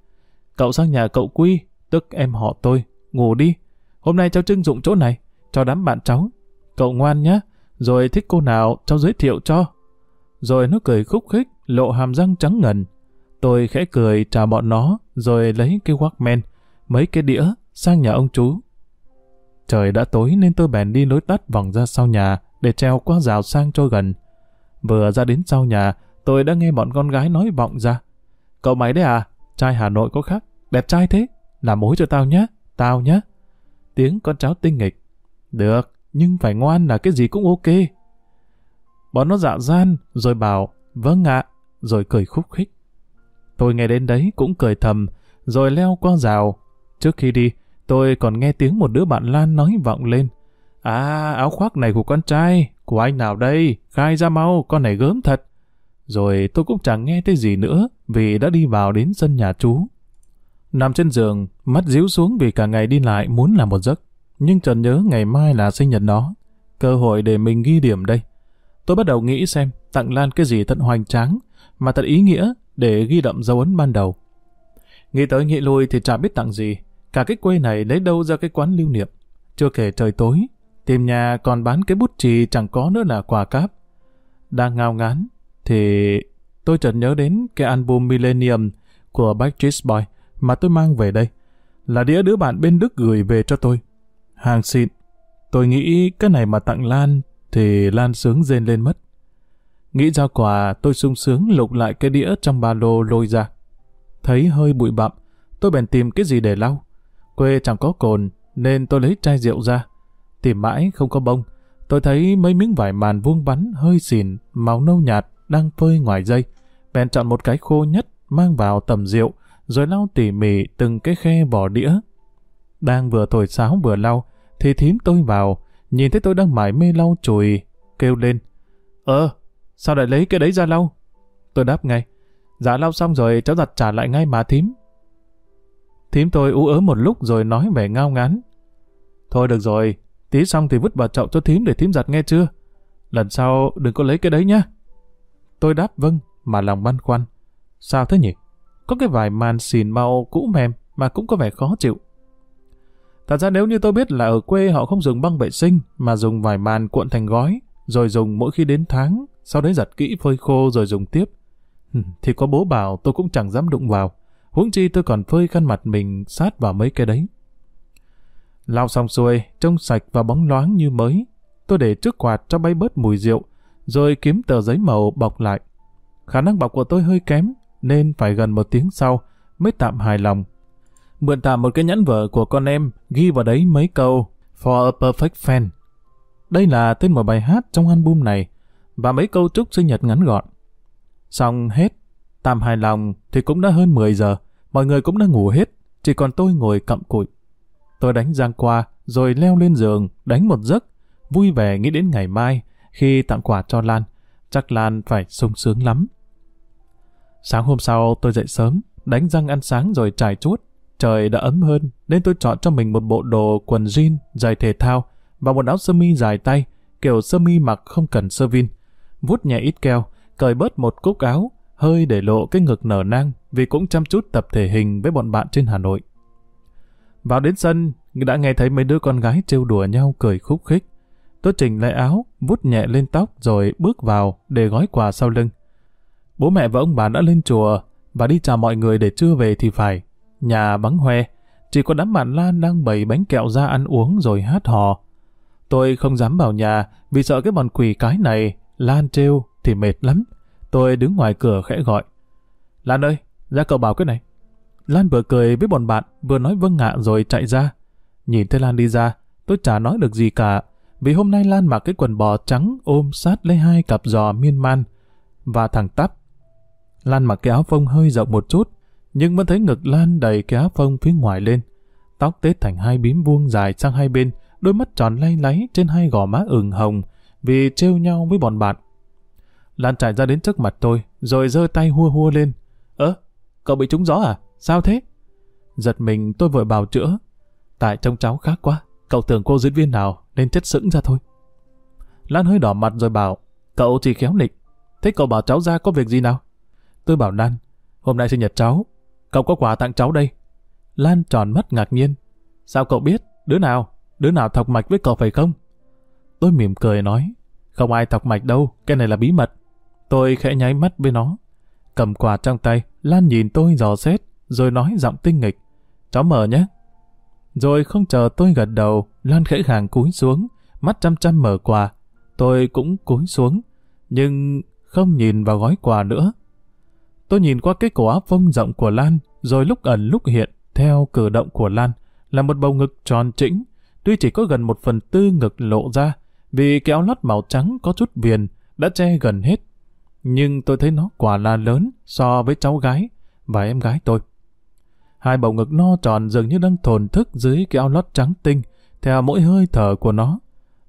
Cậu sang nhà cậu Quy, tức em họ tôi, ngủ đi. Hôm nay cháu trưng dụng chỗ này, cho đám bạn cháu. Cậu ngoan nhá, rồi thích cô nào cháu giới thiệu cho. Rồi nó cười khúc khích, lộ hàm răng trắng ngần. Tôi khẽ cười chào bọn nó, rồi lấy cái Walkman, mấy cái đĩa, sang nhà ông chú. Trời đã tối nên tôi bèn đi lối tắt vòng ra sau nhà để treo qua rào sang cho gần. Vừa ra đến sau nhà, tôi đã nghe bọn con gái nói vọng ra. Cậu mày đấy à? Trai Hà Nội có khác. Đẹp trai thế. Làm mối cho tao nhé. Tao nhé. Tiếng con cháu tinh nghịch. Được, nhưng phải ngoan là cái gì cũng ok. Bọn nó dạ gian, rồi bảo, vâng ạ, rồi cười khúc khích. Tôi nghe đến đấy cũng cười thầm, rồi leo qua rào. Trước khi đi, tôi còn nghe tiếng một đứa bạn Lan nói vọng lên. À, áo khoác này của con trai, của anh nào đây? Khai ra mau, con này gớm thật. Rồi tôi cũng chẳng nghe thấy gì nữa, vì đã đi vào đến sân nhà chú. Nằm trên giường, mắt díu xuống vì cả ngày đi lại muốn làm một giấc. Nhưng trần nhớ ngày mai là sinh nhật nó. Cơ hội để mình ghi điểm đây. Tôi bắt đầu nghĩ xem tặng Lan cái gì thật hoành tráng, mà thật ý nghĩa để ghi đậm dấu ấn ban đầu. Nghĩ tới nghĩ lui thì chả biết tặng gì. Cả cái quê này lấy đâu ra cái quán lưu niệm. Chưa kể trời tối, tìm nhà còn bán cái bút chì chẳng có nữa là quà cáp. Đang ngao ngán, thì tôi chợt nhớ đến cái album Millennium của Backstreet Boy mà tôi mang về đây. Là đĩa đứa bạn bên Đức gửi về cho tôi. Hàng xịn. Tôi nghĩ cái này mà tặng Lan thì Lan sướng rên lên mất. Nghĩ ra quà, tôi sung sướng lục lại cái đĩa trong ba lô lôi ra. Thấy hơi bụi bặm, tôi bèn tìm cái gì để lau. Quê chẳng có cồn, nên tôi lấy chai rượu ra. Tìm mãi không có bông. Tôi thấy mấy miếng vải màn vuông vắn hơi xỉn, màu nâu nhạt, đang phơi ngoài dây. Bèn chọn một cái khô nhất, mang vào tầm rượu, rồi lau tỉ mỉ từng cái khe vỏ đĩa. Đang vừa thổi sáo vừa lau, thì thím tôi vào, nhìn thấy tôi đang mải mê lau chùi, kêu lên. Ờ, sao lại lấy cái đấy ra lau? Tôi đáp ngay. Dạ lau xong rồi cháu giặt trả lại ngay mà thím. Thím tôi ú ớ một lúc rồi nói vẻ ngao ngán. Thôi được rồi, tí xong thì vứt vào chậu cho thím để thím giặt nghe chưa? Lần sau đừng có lấy cái đấy nhá. Tôi đáp vâng, mà lòng băn khoăn. Sao thế nhỉ? Có cái vải màn xìn màu cũ mềm mà cũng có vẻ khó chịu. Thật ra nếu như tôi biết là ở quê họ không dùng băng vệ sinh mà dùng vải màn cuộn thành gói, rồi dùng mỗi khi đến tháng, sau đấy giặt kỹ phơi khô rồi dùng tiếp, thì có bố bảo tôi cũng chẳng dám đụng vào. Huống chi tôi còn phơi khăn mặt mình sát vào mấy cái đấy. Lau xong xuôi, trông sạch và bóng loáng như mới. Tôi để trước quạt cho bay bớt mùi rượu, rồi kiếm tờ giấy màu bọc lại. Khả năng bọc của tôi hơi kém, nên phải gần một tiếng sau mới tạm hài lòng. Mượn tạm một cái nhẫn vở của con em, ghi vào đấy mấy câu For a Perfect Fan. Đây là tên một bài hát trong album này. và mấy câu chúc sinh nhật ngắn gọn. Xong hết, tạm hài lòng thì cũng đã hơn 10 giờ, mọi người cũng đã ngủ hết, chỉ còn tôi ngồi cặm cụi. Tôi đánh giang qua, rồi leo lên giường, đánh một giấc, vui vẻ nghĩ đến ngày mai, khi tặng quà cho Lan. Chắc Lan phải sung sướng lắm. Sáng hôm sau tôi dậy sớm, đánh răng ăn sáng rồi trải chuốt. Trời đã ấm hơn, nên tôi chọn cho mình một bộ đồ quần jean, giày thể thao và một áo sơ mi dài tay, kiểu sơ mi mặc không cần sơ vin. Vút nhẹ ít keo, cởi bớt một cúc áo, hơi để lộ cái ngực nở nang vì cũng chăm chút tập thể hình với bọn bạn trên Hà Nội. Vào đến sân, đã nghe thấy mấy đứa con gái trêu đùa nhau cười khúc khích. Tôi chỉnh lại áo, vút nhẹ lên tóc rồi bước vào để gói quà sau lưng. Bố mẹ và ông bà đã lên chùa và đi chào mọi người để chưa về thì phải. Nhà vắng hoe, chỉ có đám bạn Lan đang bày bánh kẹo ra ăn uống rồi hát hò. Tôi không dám vào nhà vì sợ cái bọn quỷ cái này, Lan trêu thì mệt lắm. Tôi đứng ngoài cửa khẽ gọi. Lan ơi, ra cậu bảo cái này. Lan vừa cười với bọn bạn, vừa nói vâng ngạ rồi chạy ra. Nhìn thấy Lan đi ra, tôi chả nói được gì cả, vì hôm nay Lan mặc cái quần bò trắng ôm sát lấy hai cặp giò miên man và thẳng tắp. Lan mặc cái áo phông hơi rộng một chút, nhưng vẫn thấy ngực Lan đầy cái áo phông phía ngoài lên. Tóc tết thành hai bím vuông dài sang hai bên, đôi mắt tròn lay láy trên hai gò má ửng hồng vì trêu nhau với bọn bạn. Lan chạy ra đến trước mặt tôi, rồi giơ tay hua hua lên. Ơ, cậu bị trúng gió à? Sao thế? Giật mình tôi vội bào chữa. Tại trông cháu khác quá, cậu tưởng cô diễn viên nào nên chất sững ra thôi. Lan hơi đỏ mặt rồi bảo, cậu chỉ khéo nịch. Thế cậu bảo cháu ra có việc gì nào? Tôi bảo Lan, hôm nay sinh nhật cháu, cậu có quà tặng cháu đây. Lan tròn mắt ngạc nhiên. Sao cậu biết? Đứa nào? Đứa nào thọc mạch với cậu phải không? Tôi mỉm cười nói, không ai thọc mạch đâu, cái này là bí mật. Tôi khẽ nháy mắt với nó. Cầm quà trong tay, Lan nhìn tôi dò xét, rồi nói giọng tinh nghịch. Cháu mở nhé. Rồi không chờ tôi gật đầu, Lan khẽ khàng cúi xuống, mắt chăm chăm mở quà. Tôi cũng cúi xuống, nhưng không nhìn vào gói quà nữa. Tôi nhìn qua cái cổ áo phông rộng của Lan, rồi lúc ẩn lúc hiện, theo cử động của Lan, là một bầu ngực tròn trĩnh, tuy chỉ có gần một phần tư ngực lộ ra, vì cái áo lót màu trắng có chút viền, đã che gần hết. Nhưng tôi thấy nó quả là lớn so với cháu gái và em gái tôi. Hai bầu ngực no tròn dường như đang thồn thức dưới cái áo lót trắng tinh, theo mỗi hơi thở của nó.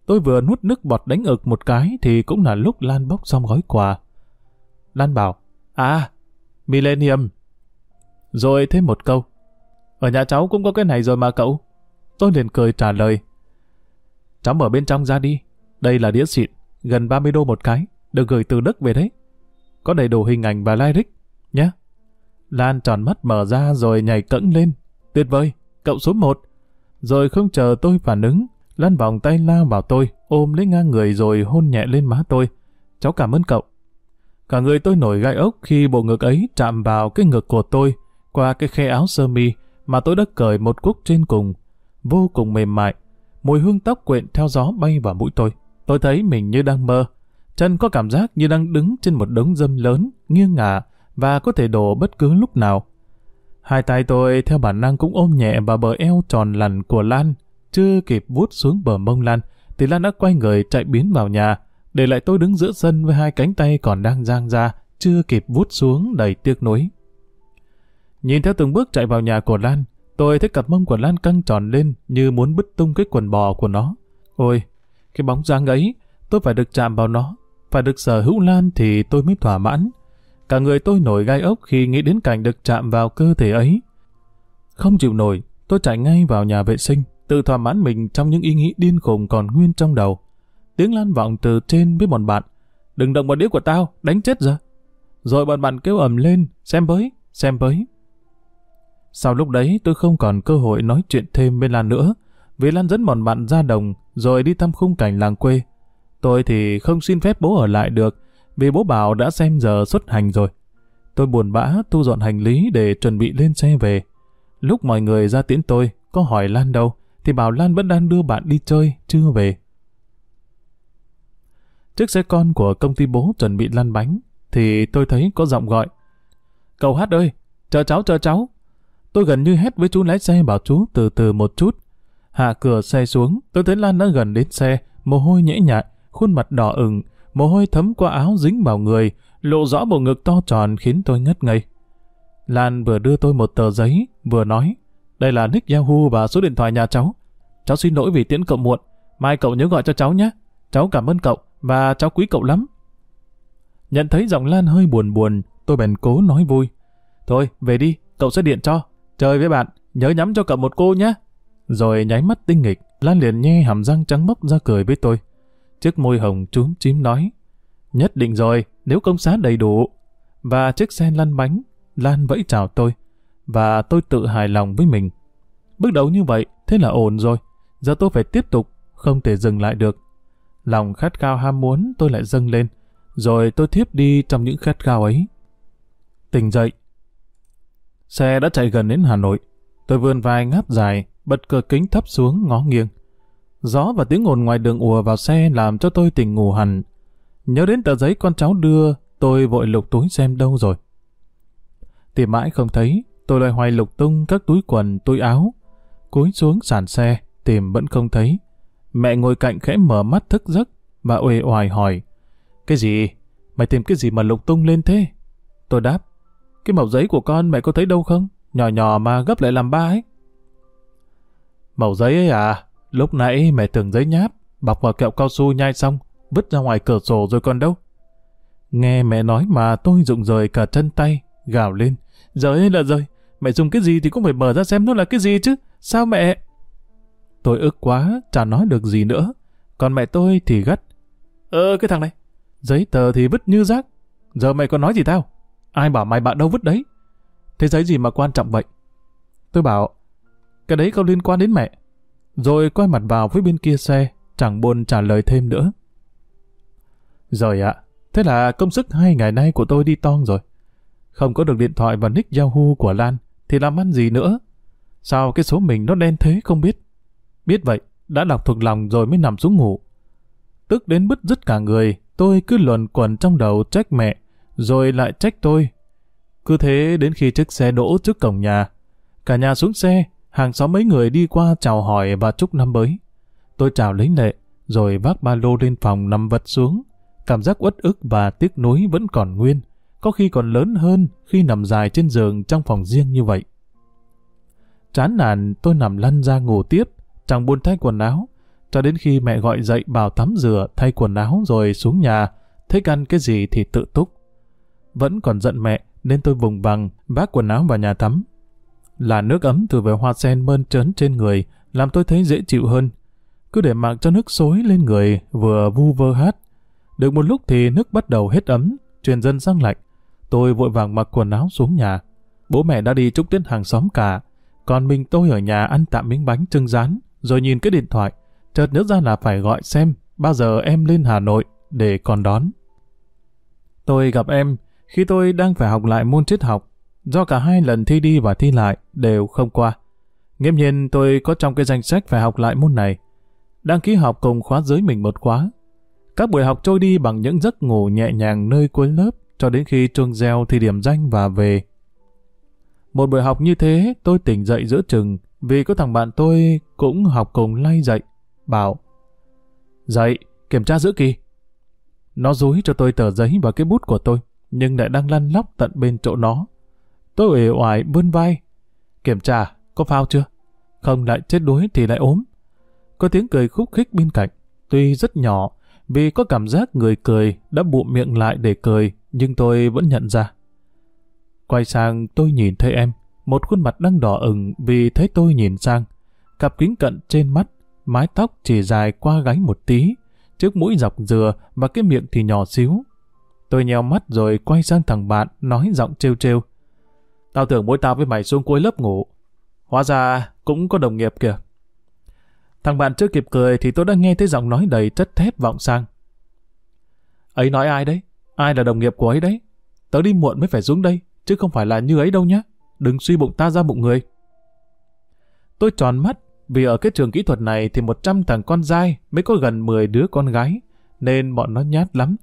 Tôi vừa nuốt nước bọt đánh ực một cái thì cũng là lúc Lan bốc xong gói quà. Lan bảo, à, Millennium. Rồi thêm một câu, ở nhà cháu cũng có cái này rồi mà cậu. Tôi liền cười trả lời, cháu mở bên trong ra đi, đây là đĩa xịn, gần 30 đô một cái, được gửi từ Đức về đấy. Có đầy đủ hình ảnh và lyric, nhé. Lan tròn mắt mở ra rồi nhảy cẫng lên. Tuyệt vời, cậu số một. Rồi không chờ tôi phản ứng, Lan vòng tay lao vào tôi, ôm lấy ngang người rồi hôn nhẹ lên má tôi. Cháu cảm ơn cậu. Cả người tôi nổi gai ốc khi bộ ngực ấy chạm vào cái ngực của tôi qua cái khe áo sơ mi mà tôi đã cởi một cúc trên cùng. Vô cùng mềm mại. Mùi hương tóc quyện theo gió bay vào mũi tôi. Tôi thấy mình như đang mơ. Chân có cảm giác như đang đứng trên một đống dâm lớn, nghiêng ngả, và có thể đổ bất cứ lúc nào. Hai tay tôi theo bản năng cũng ôm nhẹ vào bờ eo tròn lằn của Lan, chưa kịp vút xuống bờ mông Lan, thì Lan đã quay người chạy biến vào nhà, để lại tôi đứng giữa sân với hai cánh tay còn đang giang ra, chưa kịp vút xuống đầy tiếc nuối. Nhìn theo từng bước chạy vào nhà của Lan, tôi thấy cặp mông của Lan căng tròn lên như muốn bứt tung cái quần bò của nó. Ôi, cái bóng dáng ấy, tôi phải được chạm vào nó, phải được sở hữu Lan thì tôi mới thỏa mãn. Cả người tôi nổi gai ốc khi nghĩ đến cảnh được chạm vào cơ thể ấy. Không chịu nổi, tôi chạy ngay vào nhà vệ sinh, tự thỏa mãn mình trong những ý nghĩ điên khùng còn nguyên trong đầu. Tiếng lan vọng từ trên với bọn bạn. Đừng động vào đĩa của tao, đánh chết giờ. Rồi bọn bạn kêu ầm lên, xem với, xem với. Sau lúc đấy tôi không còn cơ hội nói chuyện thêm với Lan nữa, vì Lan dẫn bọn bạn ra đồng rồi đi thăm khung cảnh làng quê. Tôi thì không xin phép bố ở lại được, vì bố bảo đã xem giờ xuất hành rồi. Tôi buồn bã thu dọn hành lý để chuẩn bị lên xe về. Lúc mọi người ra tiễn tôi, có hỏi Lan đâu, thì bảo Lan vẫn đang đưa bạn đi chơi, chưa về. Chiếc xe con của công ty bố chuẩn bị lăn bánh, thì tôi thấy có giọng gọi. Cậu Hát ơi, chờ cháu, chờ cháu. Tôi gần như hét với chú lái xe bảo chú từ từ một chút. Hạ cửa xe xuống, tôi thấy Lan đã gần đến xe, mồ hôi nhễ nhại, khuôn mặt đỏ ửng, mồ hôi thấm qua áo dính vào người, lộ rõ bộ ngực to tròn khiến tôi ngất ngây. Lan vừa đưa tôi một tờ giấy, vừa nói, đây là nick Yahoo và số điện thoại nhà cháu. Cháu xin lỗi vì tiễn cậu muộn, mai cậu nhớ gọi cho cháu nhé. Cháu cảm ơn cậu, và cháu quý cậu lắm. Nhận thấy giọng Lan hơi buồn buồn, tôi bèn cố nói vui. Thôi, về đi, cậu sẽ điện cho. Chơi với bạn, nhớ nhắm cho cậu một cô nhé. Rồi nháy mắt tinh nghịch, Lan liền nhe hàm răng trắng bóc ra cười với tôi. Chiếc môi hồng trúm chím nói. Nhất định rồi, nếu công xá đầy đủ. Và chiếc xe lăn bánh, Lan vẫy chào tôi. Và tôi tự hài lòng với mình. Bước đầu như vậy, thế là ổn rồi. Giờ tôi phải tiếp tục, không thể dừng lại được. Lòng khát khao ham muốn tôi lại dâng lên. Rồi tôi thiếp đi trong những khát khao ấy. Tỉnh dậy. Xe đã chạy gần đến Hà Nội. Tôi vươn vai ngáp dài, bật cửa kính thấp xuống ngó nghiêng. Gió và tiếng ồn ngoài đường ùa vào xe làm cho tôi tỉnh ngủ hẳn. Nhớ đến tờ giấy con cháu đưa, tôi vội lục túi xem đâu rồi. Tìm mãi không thấy, tôi lại hoài lục tung các túi quần, túi áo. Cúi xuống sàn xe, tìm vẫn không thấy. Mẹ ngồi cạnh khẽ mở mắt thức giấc và uể oải hỏi. Cái gì? Mày tìm cái gì mà lục tung lên thế? Tôi đáp. Cái mẩu giấy của con mẹ có thấy đâu không? Nhỏ nhỏ mà gấp lại làm ba ấy. Mẩu giấy ấy à? Lúc nãy mẹ tưởng giấy nháp, bọc vào kẹo cao su nhai xong, vứt ra ngoài cửa sổ rồi còn đâu. Nghe mẹ nói mà tôi rụng rời cả chân tay, gào lên. Giời là giời, mẹ dùng cái gì thì cũng phải mở ra xem nó là cái gì chứ. Sao mẹ? Tôi ức quá, chả nói được gì nữa. Còn mẹ tôi thì gắt. Ơ cái thằng này, giấy tờ thì vứt như rác. Giờ mày còn nói gì tao? Ai bảo mày bạn đâu vứt đấy? Thế giấy gì mà quan trọng vậy? Tôi bảo, cái đấy không liên quan đến mẹ. Rồi quay mặt vào phía bên kia xe, chẳng buồn trả lời thêm nữa. Rồi ạ, thế là công sức hai ngày nay của tôi đi toang rồi. Không có được điện thoại và nick Yahoo của Lan, thì làm ăn gì nữa? Sao cái số mình nó đen thế không biết? Biết vậy, đã đọc thuộc lòng rồi mới nằm xuống ngủ. Tức đến bứt rứt cả người, tôi cứ luồn quẩn trong đầu trách mẹ, rồi lại trách tôi. Cứ thế đến khi chiếc xe đỗ trước cổng nhà. Cả nhà xuống xe, hàng xóm mấy người đi qua chào hỏi và chúc năm mới. Tôi chào lấy lệ, rồi vác ba lô lên phòng nằm vật xuống. Cảm giác uất ức và tiếc nuối vẫn còn nguyên, có khi còn lớn hơn khi nằm dài trên giường trong phòng riêng như vậy. Chán nản tôi nằm lăn ra ngủ tiếp, chẳng buồn thay quần áo, cho đến khi mẹ gọi dậy bảo tắm rửa thay quần áo rồi xuống nhà, thích ăn cái gì thì tự túc. Vẫn còn giận mẹ nên tôi vùng vằng vác quần áo vào nhà tắm. Là nước ấm từ về hoa sen mơn trớn trên người làm tôi thấy dễ chịu hơn. Cứ để mặc cho nước xối lên người vừa vu vơ hát. Được một lúc thì nước bắt đầu hết ấm, truyền dần sang lạnh. Tôi vội vàng mặc quần áo xuống nhà. Bố mẹ đã đi chúc tết hàng xóm cả. Còn mình tôi ở nhà ăn tạm miếng bánh trưng rán, rồi nhìn cái điện thoại. Chợt nhớ ra là phải gọi xem bao giờ em lên Hà Nội để còn đón. Tôi gặp em khi tôi đang phải học lại môn triết học, do cả hai lần thi đi và thi lại đều không qua. Nghiêm nhiên tôi có trong cái danh sách phải học lại môn này. Đăng ký học cùng khóa dưới mình một khóa. Các buổi học trôi đi bằng những giấc ngủ nhẹ nhàng nơi cuối lớp cho đến khi chuông reo thì điểm danh và về. Một buổi học như thế tôi tỉnh dậy giữa chừng vì có thằng bạn tôi cũng học cùng lay dậy. Bảo Dậy, kiểm tra giữa kỳ. Nó dúi cho tôi tờ giấy và cái bút của tôi nhưng lại đang lăn lóc tận bên chỗ nó. Tôi uể oải bươn vai. Kiểm tra, có phao chưa? Không lại chết đuối thì lại ốm. Có tiếng cười khúc khích bên cạnh, tuy rất nhỏ, vì có cảm giác người cười đã bụm miệng lại để cười, nhưng tôi vẫn nhận ra. Quay sang tôi nhìn thấy em, một khuôn mặt đang đỏ ửng vì thấy tôi nhìn sang. Cặp kính cận trên mắt, mái tóc chỉ dài qua gáy một tí, trước mũi dọc dừa và cái miệng thì nhỏ xíu, Tôi nheo mắt rồi quay sang thằng bạn, nói giọng trêu trêu. Tao tưởng mỗi tao với mày xuống cuối lớp ngủ. Hóa ra cũng có đồng nghiệp kìa. Thằng bạn chưa kịp cười thì tôi đã nghe thấy giọng nói đầy chất thép vọng sang. Ấy nói ai đấy? Ai là đồng nghiệp của ấy đấy? Tớ đi muộn mới phải xuống đây, chứ không phải là như ấy đâu nhá. Đừng suy bụng ta ra bụng người. Tôi tròn mắt, vì ở cái trường kỹ thuật này thì 100 thằng con dai mới có gần 10 đứa con gái, nên bọn nó nhát lắm.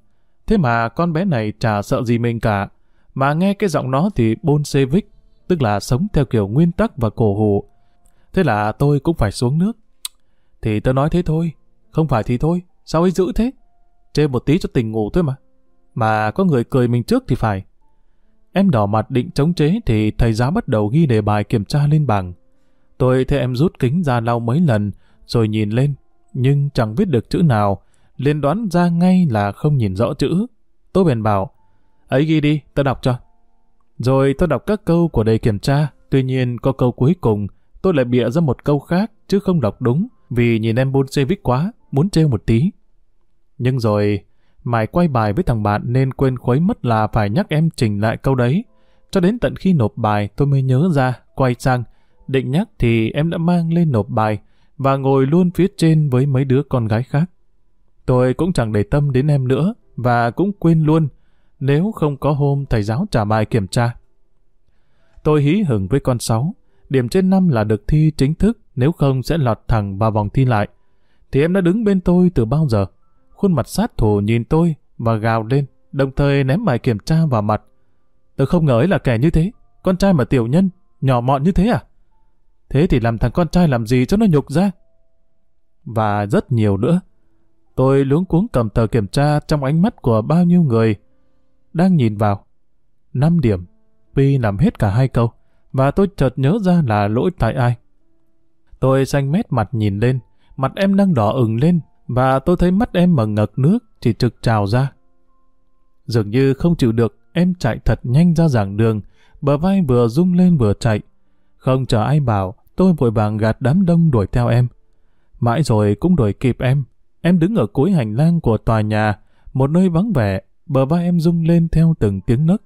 Thế mà con bé này chả sợ gì mình cả. Mà nghe cái giọng nó thì Bolshevik, tức là sống theo kiểu nguyên tắc và cổ hủ. Thế là tôi cũng phải xuống nước. Thì tôi nói thế thôi, không phải thì thôi, sao ấy giữ thế? Chê một tí cho tình ngủ thôi mà. Mà có người cười mình trước thì phải. Em đỏ mặt định chống chế thì thầy giáo bắt đầu ghi đề bài kiểm tra lên bảng. Tôi thấy em rút kính ra lau mấy lần, rồi nhìn lên, nhưng chẳng viết được chữ nào, liền đoán ra ngay là không nhìn rõ chữ. Tôi bèn bảo, ấy ghi đi, tôi đọc cho. Rồi tôi đọc các câu của đề kiểm tra, tuy nhiên có câu cuối cùng, tôi lại bịa ra một câu khác, chứ không đọc đúng, vì nhìn em buôn xê quá, muốn trêu một tí. Nhưng rồi, mày quay bài với thằng bạn nên quên khuấy mất là phải nhắc em chỉnh lại câu đấy. Cho đến tận khi nộp bài tôi mới nhớ ra, quay sang, định nhắc thì em đã mang lên nộp bài và ngồi luôn phía trên với mấy đứa con gái khác. Tôi cũng chẳng để tâm đến em nữa và cũng quên luôn nếu không có hôm thầy giáo trả bài kiểm tra. Tôi hí hửng với con sáu, điểm trên năm là được thi chính thức nếu không sẽ lọt thẳng vào vòng thi lại. Thì em đã đứng bên tôi từ bao giờ? Khuôn mặt sát thủ nhìn tôi và gào lên, đồng thời ném bài kiểm tra vào mặt. Tôi không ngờ ấy là kẻ như thế, con trai mà tiểu nhân, nhỏ mọn như thế à? Thế thì làm thằng con trai làm gì cho nó nhục ra? Và rất nhiều nữa. Tôi luống cuống cầm tờ kiểm tra trong ánh mắt của bao nhiêu người đang nhìn vào. 5 điểm, Pi làm hết cả hai câu, và tôi chợt nhớ ra là lỗi tại ai. Tôi xanh mét mặt nhìn lên, mặt em đang đỏ ửng lên, và tôi thấy mắt em mà ngật nước chỉ trực trào ra. Dường như không chịu được, em chạy thật nhanh ra giảng đường, bờ vai vừa rung lên vừa chạy. Không chờ ai bảo, tôi vội vàng gạt đám đông đuổi theo em. Mãi rồi cũng đuổi kịp em. Em đứng ở cuối hành lang của tòa nhà, một nơi vắng vẻ, bờ vai em rung lên theo từng tiếng nấc.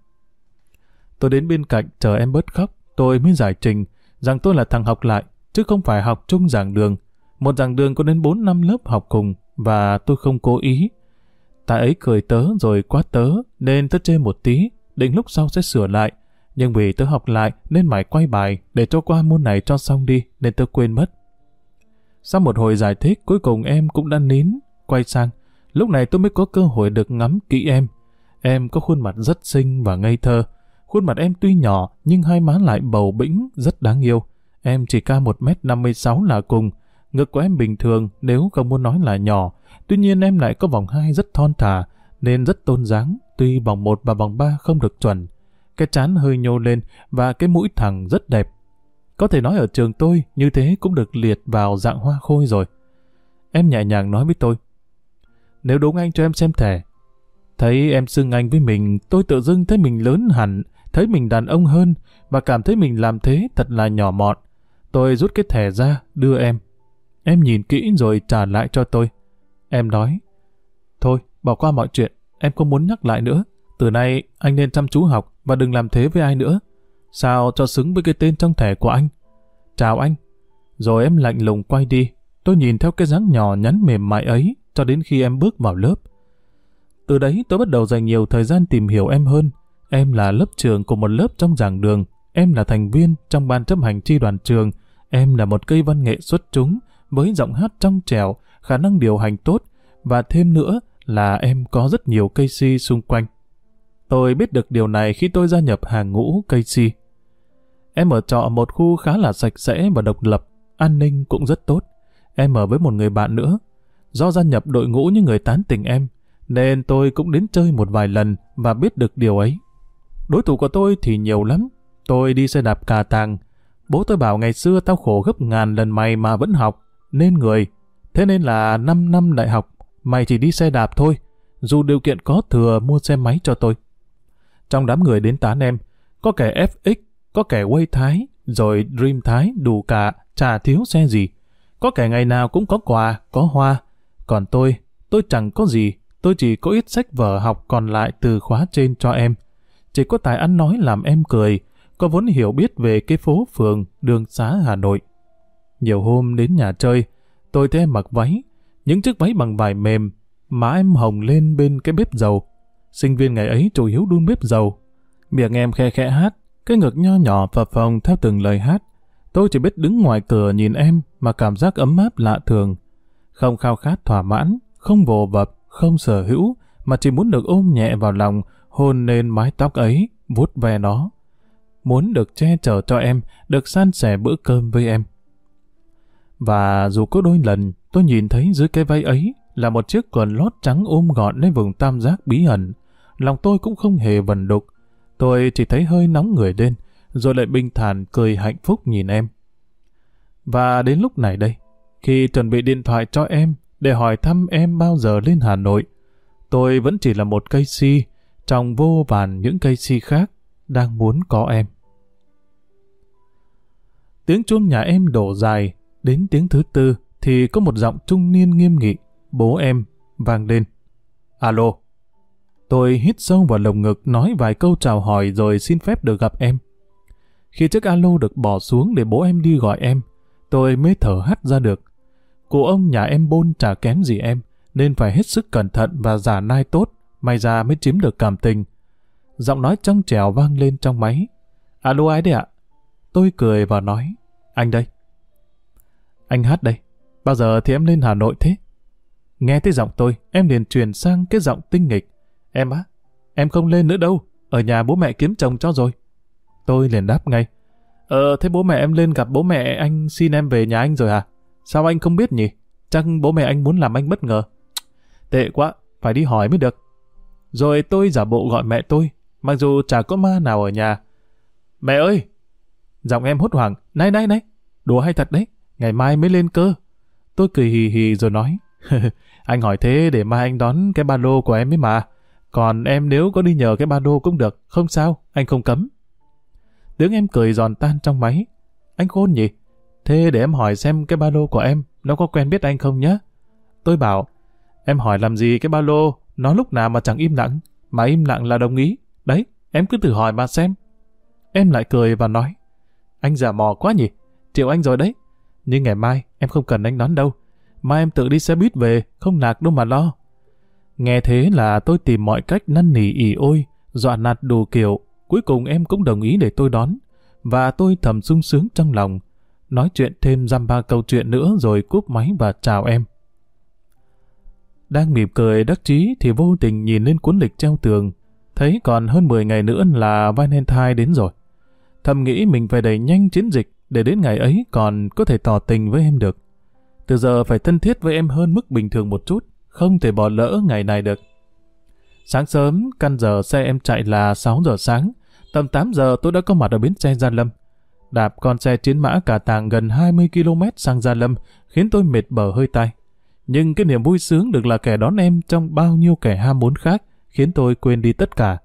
Tôi đến bên cạnh chờ em bớt khóc, tôi mới giải trình rằng tôi là thằng học lại, chứ không phải học chung giảng đường. Một giảng đường có đến 4 năm lớp học cùng, và tôi không cố ý. Tại ấy cười tớ rồi quá tớ, nên tớ chê một tí, định lúc sau sẽ sửa lại. Nhưng vì tớ học lại nên mãi quay bài để cho qua môn này cho xong đi, nên tớ quên mất. Sau một hồi giải thích, cuối cùng em cũng đã nín, quay sang. Lúc này tôi mới có cơ hội được ngắm kỹ em. Em có khuôn mặt rất xinh và ngây thơ. Khuôn mặt em tuy nhỏ, nhưng hai má lại bầu bĩnh, rất đáng yêu. Em chỉ ca 1m56 là cùng. Ngực của em bình thường, nếu không muốn nói là nhỏ. Tuy nhiên em lại có vòng hai rất thon thả, nên rất tôn dáng, tuy vòng 1 và vòng 3 không được chuẩn. Cái chán hơi nhô lên và cái mũi thẳng rất đẹp. Có thể nói ở trường tôi như thế cũng được liệt vào dạng hoa khôi rồi. Em nhẹ nhàng nói với tôi. Nếu đúng anh cho em xem thẻ. Thấy em xưng anh với mình, tôi tự dưng thấy mình lớn hẳn, thấy mình đàn ông hơn và cảm thấy mình làm thế thật là nhỏ mọn. Tôi rút cái thẻ ra, đưa em. Em nhìn kỹ rồi trả lại cho tôi. Em nói, thôi, bỏ qua mọi chuyện, em không muốn nhắc lại nữa. Từ nay, anh nên chăm chú học và đừng làm thế với ai nữa. Sao cho xứng với cái tên trong thẻ của anh? Chào anh. Rồi em lạnh lùng quay đi. Tôi nhìn theo cái dáng nhỏ nhắn mềm mại ấy cho đến khi em bước vào lớp. Từ đấy tôi bắt đầu dành nhiều thời gian tìm hiểu em hơn. Em là lớp trưởng của một lớp trong giảng đường. Em là thành viên trong ban chấp hành tri đoàn trường. Em là một cây văn nghệ xuất chúng với giọng hát trong trẻo, khả năng điều hành tốt và thêm nữa là em có rất nhiều cây si xung quanh. Tôi biết được điều này khi tôi gia nhập hàng ngũ cây si. Em ở trọ một khu khá là sạch sẽ và độc lập, an ninh cũng rất tốt. Em ở với một người bạn nữa. Do gia nhập đội ngũ những người tán tình em, nên tôi cũng đến chơi một vài lần và biết được điều ấy. Đối thủ của tôi thì nhiều lắm. Tôi đi xe đạp cà tàng. Bố tôi bảo ngày xưa tao khổ gấp ngàn lần mày mà vẫn học, nên người. Thế nên là 5 năm đại học, mày chỉ đi xe đạp thôi, dù điều kiện có thừa mua xe máy cho tôi. Trong đám người đến tán em, có kẻ FX, có kẻ Way Thái, rồi Dream Thái đủ cả, chả thiếu xe gì. Có kẻ ngày nào cũng có quà, có hoa. Còn tôi, tôi chẳng có gì, tôi chỉ có ít sách vở học còn lại từ khóa trên cho em. Chỉ có tài ăn nói làm em cười, có vốn hiểu biết về cái phố phường, đường xá Hà Nội. Nhiều hôm đến nhà chơi, tôi thấy em mặc váy, những chiếc váy bằng vải mềm, mà em hồng lên bên cái bếp dầu. Sinh viên ngày ấy chủ yếu đun bếp dầu. Miệng em khe khẽ hát, cái ngực nho nhỏ phập phồng theo từng lời hát. Tôi chỉ biết đứng ngoài cửa nhìn em mà cảm giác ấm áp lạ thường. Không khao khát thỏa mãn, không vồ vập, không sở hữu, mà chỉ muốn được ôm nhẹ vào lòng, hôn lên mái tóc ấy, vuốt ve nó. Muốn được che chở cho em, được san sẻ bữa cơm với em. Và dù có đôi lần tôi nhìn thấy dưới cái váy ấy là một chiếc quần lót trắng ôm gọn lên vùng tam giác bí ẩn. Lòng tôi cũng không hề vần đục. Tôi chỉ thấy hơi nóng người lên, rồi lại bình thản cười hạnh phúc nhìn em. Và đến lúc này đây, khi chuẩn bị điện thoại cho em để hỏi thăm em bao giờ lên Hà Nội, tôi vẫn chỉ là một cây si trong vô vàn những cây si khác đang muốn có em. Tiếng chuông nhà em đổ dài, đến tiếng thứ tư thì có một giọng trung niên nghiêm nghị, bố em, vang lên. Alo. Tôi hít sâu vào lồng ngực nói vài câu chào hỏi rồi xin phép được gặp em. Khi chiếc alo được bỏ xuống để bố em đi gọi em, tôi mới thở hắt ra được. Cụ ông nhà em bôn chả kém gì em, nên phải hết sức cẩn thận và giả nai tốt, may ra mới chiếm được cảm tình. Giọng nói trong trèo vang lên trong máy. Alo ai đấy ạ? Tôi cười và nói, anh đây. Anh hát đây. Bao giờ thì em lên Hà Nội thế? Nghe thấy giọng tôi, em liền truyền sang cái giọng tinh nghịch. Em á, em không lên nữa đâu. Ở nhà bố mẹ kiếm chồng cho rồi. Tôi liền đáp ngay. Ờ, thế bố mẹ em lên gặp bố mẹ anh xin em về nhà anh rồi à? Sao anh không biết nhỉ? Chắc bố mẹ anh muốn làm anh bất ngờ. Tệ quá, phải đi hỏi mới được. Rồi tôi giả bộ gọi mẹ tôi, mặc dù chả có ma nào ở nhà. Mẹ ơi! Giọng em hốt hoảng, này này này, đùa hay thật đấy, ngày mai mới lên cơ. Tôi cười hì hì rồi nói, anh hỏi thế để mai anh đón cái ba lô của em ấy mà. Còn em nếu có đi nhờ cái ba lô cũng được, không sao, anh không cấm. Tiếng em cười giòn tan trong máy. Anh khôn nhỉ? Thế để em hỏi xem cái ba lô của em, nó có quen biết anh không nhé? Tôi bảo, em hỏi làm gì cái ba lô, nó lúc nào mà chẳng im lặng, mà im lặng là đồng ý. Đấy, em cứ thử hỏi mà xem. Em lại cười và nói, anh giả mò quá nhỉ, chịu anh rồi đấy. Nhưng ngày mai em không cần anh đón đâu, mai em tự đi xe buýt về, không nạc đâu mà lo. Nghe thế là tôi tìm mọi cách năn nỉ ỉ ôi, dọa nạt đủ kiểu, cuối cùng em cũng đồng ý để tôi đón. Và tôi thầm sung sướng trong lòng, nói chuyện thêm dăm ba câu chuyện nữa rồi cúp máy và chào em. Đang mỉm cười đắc chí thì vô tình nhìn lên cuốn lịch treo tường, thấy còn hơn 10 ngày nữa là Valentine đến rồi. Thầm nghĩ mình phải đẩy nhanh chiến dịch để đến ngày ấy còn có thể tỏ tình với em được. Từ giờ phải thân thiết với em hơn mức bình thường một chút, không thể bỏ lỡ ngày này được. Sáng sớm, căn giờ xe em chạy là 6 giờ sáng, tầm 8 giờ tôi đã có mặt ở bến xe Gia Lâm. Đạp con xe chiến mã cả tàng gần 20 km sang Gia Lâm khiến tôi mệt bờ hơi tay. Nhưng cái niềm vui sướng được là kẻ đón em trong bao nhiêu kẻ ham muốn khác khiến tôi quên đi tất cả.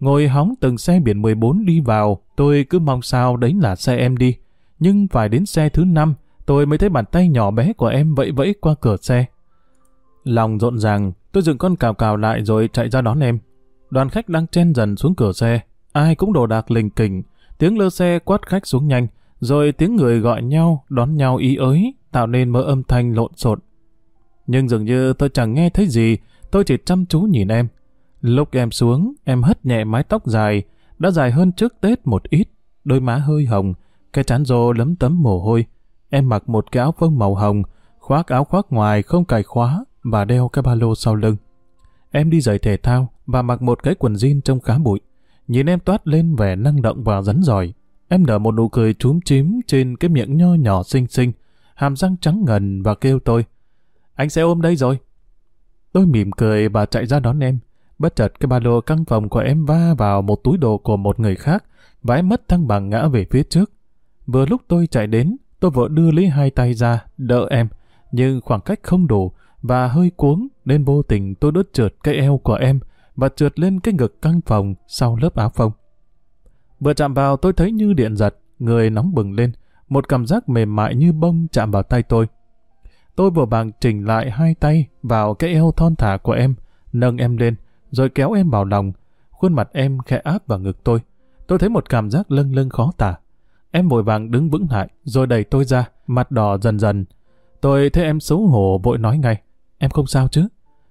Ngồi hóng từng xe biển 14 đi vào, tôi cứ mong sao đấy là xe em đi. Nhưng phải đến xe thứ năm tôi mới thấy bàn tay nhỏ bé của em vẫy vẫy qua cửa xe. Lòng rộn ràng, tôi dừng con cào cào lại rồi chạy ra đón em. Đoàn khách đang chen dần xuống cửa xe, ai cũng đồ đạc lình kình, tiếng lơ xe quát khách xuống nhanh, rồi tiếng người gọi nhau, đón nhau ý ới, tạo nên mớ âm thanh lộn xộn. Nhưng dường như tôi chẳng nghe thấy gì, tôi chỉ chăm chú nhìn em. Lúc em xuống, em hất nhẹ mái tóc dài, đã dài hơn trước Tết một ít, đôi má hơi hồng, cái chán rô lấm tấm mồ hôi. Em mặc một cái áo phông màu hồng, khoác áo khoác ngoài không cài khóa và đeo cái ba lô sau lưng. Em đi giày thể thao và mặc một cái quần jean trông khá bụi. Nhìn em toát lên vẻ năng động và rắn giỏi. Em nở một nụ cười trúm chím trên cái miệng nho nhỏ xinh xinh, hàm răng trắng ngần và kêu tôi. Anh sẽ ôm đây rồi. Tôi mỉm cười và chạy ra đón em. Bất chợt cái ba lô căn phòng của em va vào một túi đồ của một người khác và em mất thăng bằng ngã về phía trước. Vừa lúc tôi chạy đến, tôi vội đưa lấy hai tay ra, đỡ em, nhưng khoảng cách không đủ và hơi cuống nên vô tình tôi đứt trượt cái eo của em và trượt lên cái ngực căng phòng sau lớp áo phông. Vừa chạm vào tôi thấy như điện giật, người nóng bừng lên, một cảm giác mềm mại như bông chạm vào tay tôi. Tôi vừa vàng chỉnh lại hai tay vào cái eo thon thả của em, nâng em lên, rồi kéo em vào lòng. Khuôn mặt em khẽ áp vào ngực tôi. Tôi thấy một cảm giác lâng lâng khó tả. Em vội vàng đứng vững lại, rồi đẩy tôi ra, mặt đỏ dần dần. Tôi thấy em xấu hổ vội nói ngay. Em không sao chứ?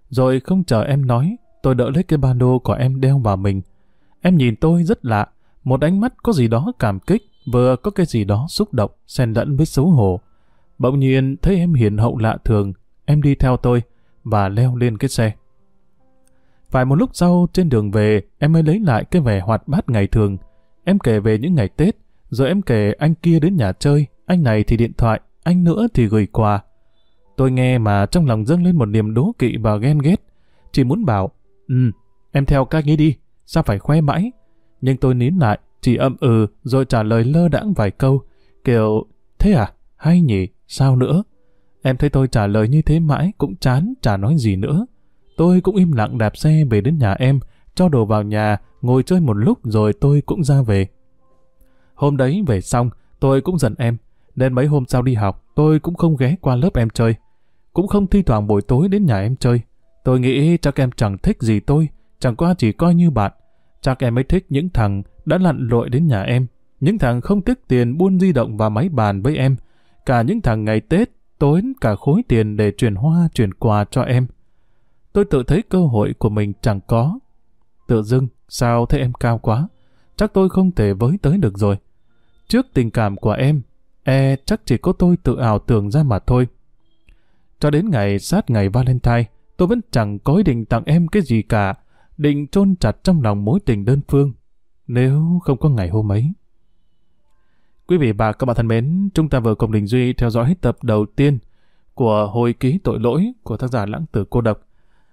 Rồi không chờ em nói, tôi đỡ lấy cái ba lô của em đeo vào mình. Em nhìn tôi rất lạ, một ánh mắt có gì đó cảm kích, vừa có cái gì đó xúc động, xen lẫn với xấu hổ. Bỗng nhiên thấy em hiền hậu lạ thường, em đi theo tôi và leo lên cái xe. Phải một lúc sau trên đường về em mới lấy lại cái vẻ hoạt bát ngày thường. Em kể về những ngày Tết, rồi em kể anh kia đến nhà chơi, anh này thì điện thoại, anh nữa thì gửi quà. Tôi nghe mà trong lòng dâng lên một niềm đố kỵ và ghen ghét. Chỉ muốn bảo, ừ, em theo các nghĩ đi, sao phải khoe mãi? Nhưng tôi nín lại, chỉ âm ừ rồi trả lời lơ đãng vài câu, kiểu, thế à, hay nhỉ, sao nữa? Em thấy tôi trả lời như thế mãi cũng chán, chả nói gì nữa. Tôi cũng im lặng đạp xe về đến nhà em, cho đồ vào nhà, ngồi chơi một lúc rồi tôi cũng ra về. Hôm đấy về xong, tôi cũng giận em, nên mấy hôm sau đi học, tôi cũng không ghé qua lớp em chơi. Cũng không thi thoảng buổi tối đến nhà em chơi. Tôi nghĩ chắc em chẳng thích gì tôi, chẳng qua chỉ coi như bạn. Chắc em mới thích những thằng đã lặn lội đến nhà em, những thằng không tiếc tiền buôn di động và máy bàn với em, cả những thằng ngày Tết tốn cả khối tiền để chuyển hoa chuyển quà cho em. Tôi tự thấy cơ hội của mình chẳng có. Tự dưng, sao thấy em cao quá? Chắc tôi không thể với tới được rồi. Trước tình cảm của em, e chắc chỉ có tôi tự ảo tưởng ra mà thôi. Cho đến ngày sát ngày Valentine, tôi vẫn chẳng có ý định tặng em cái gì cả, định chôn chặt trong lòng mối tình đơn phương, nếu không có ngày hôm ấy. Quý vị và các bạn thân mến, chúng ta vừa cùng Đình Duy theo dõi hết tập đầu tiên của hồi ký tội lỗi của tác giả Lãng Tử Cô Độc.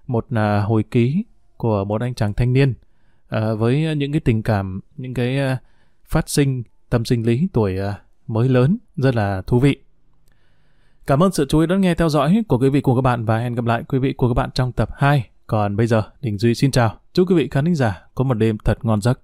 Một là hồi ký của một anh chàng thanh niên à, với những cái tình cảm, những cái à, phát sinh tâm sinh lý tuổi à, mới lớn rất là thú vị. Cảm ơn sự chú ý đón nghe theo dõi của quý vị cùng các bạn và hẹn gặp lại quý vị cùng các bạn trong tập 2. Còn bây giờ, Đình Duy xin chào. Chúc quý vị khán giả có một đêm thật ngon giấc.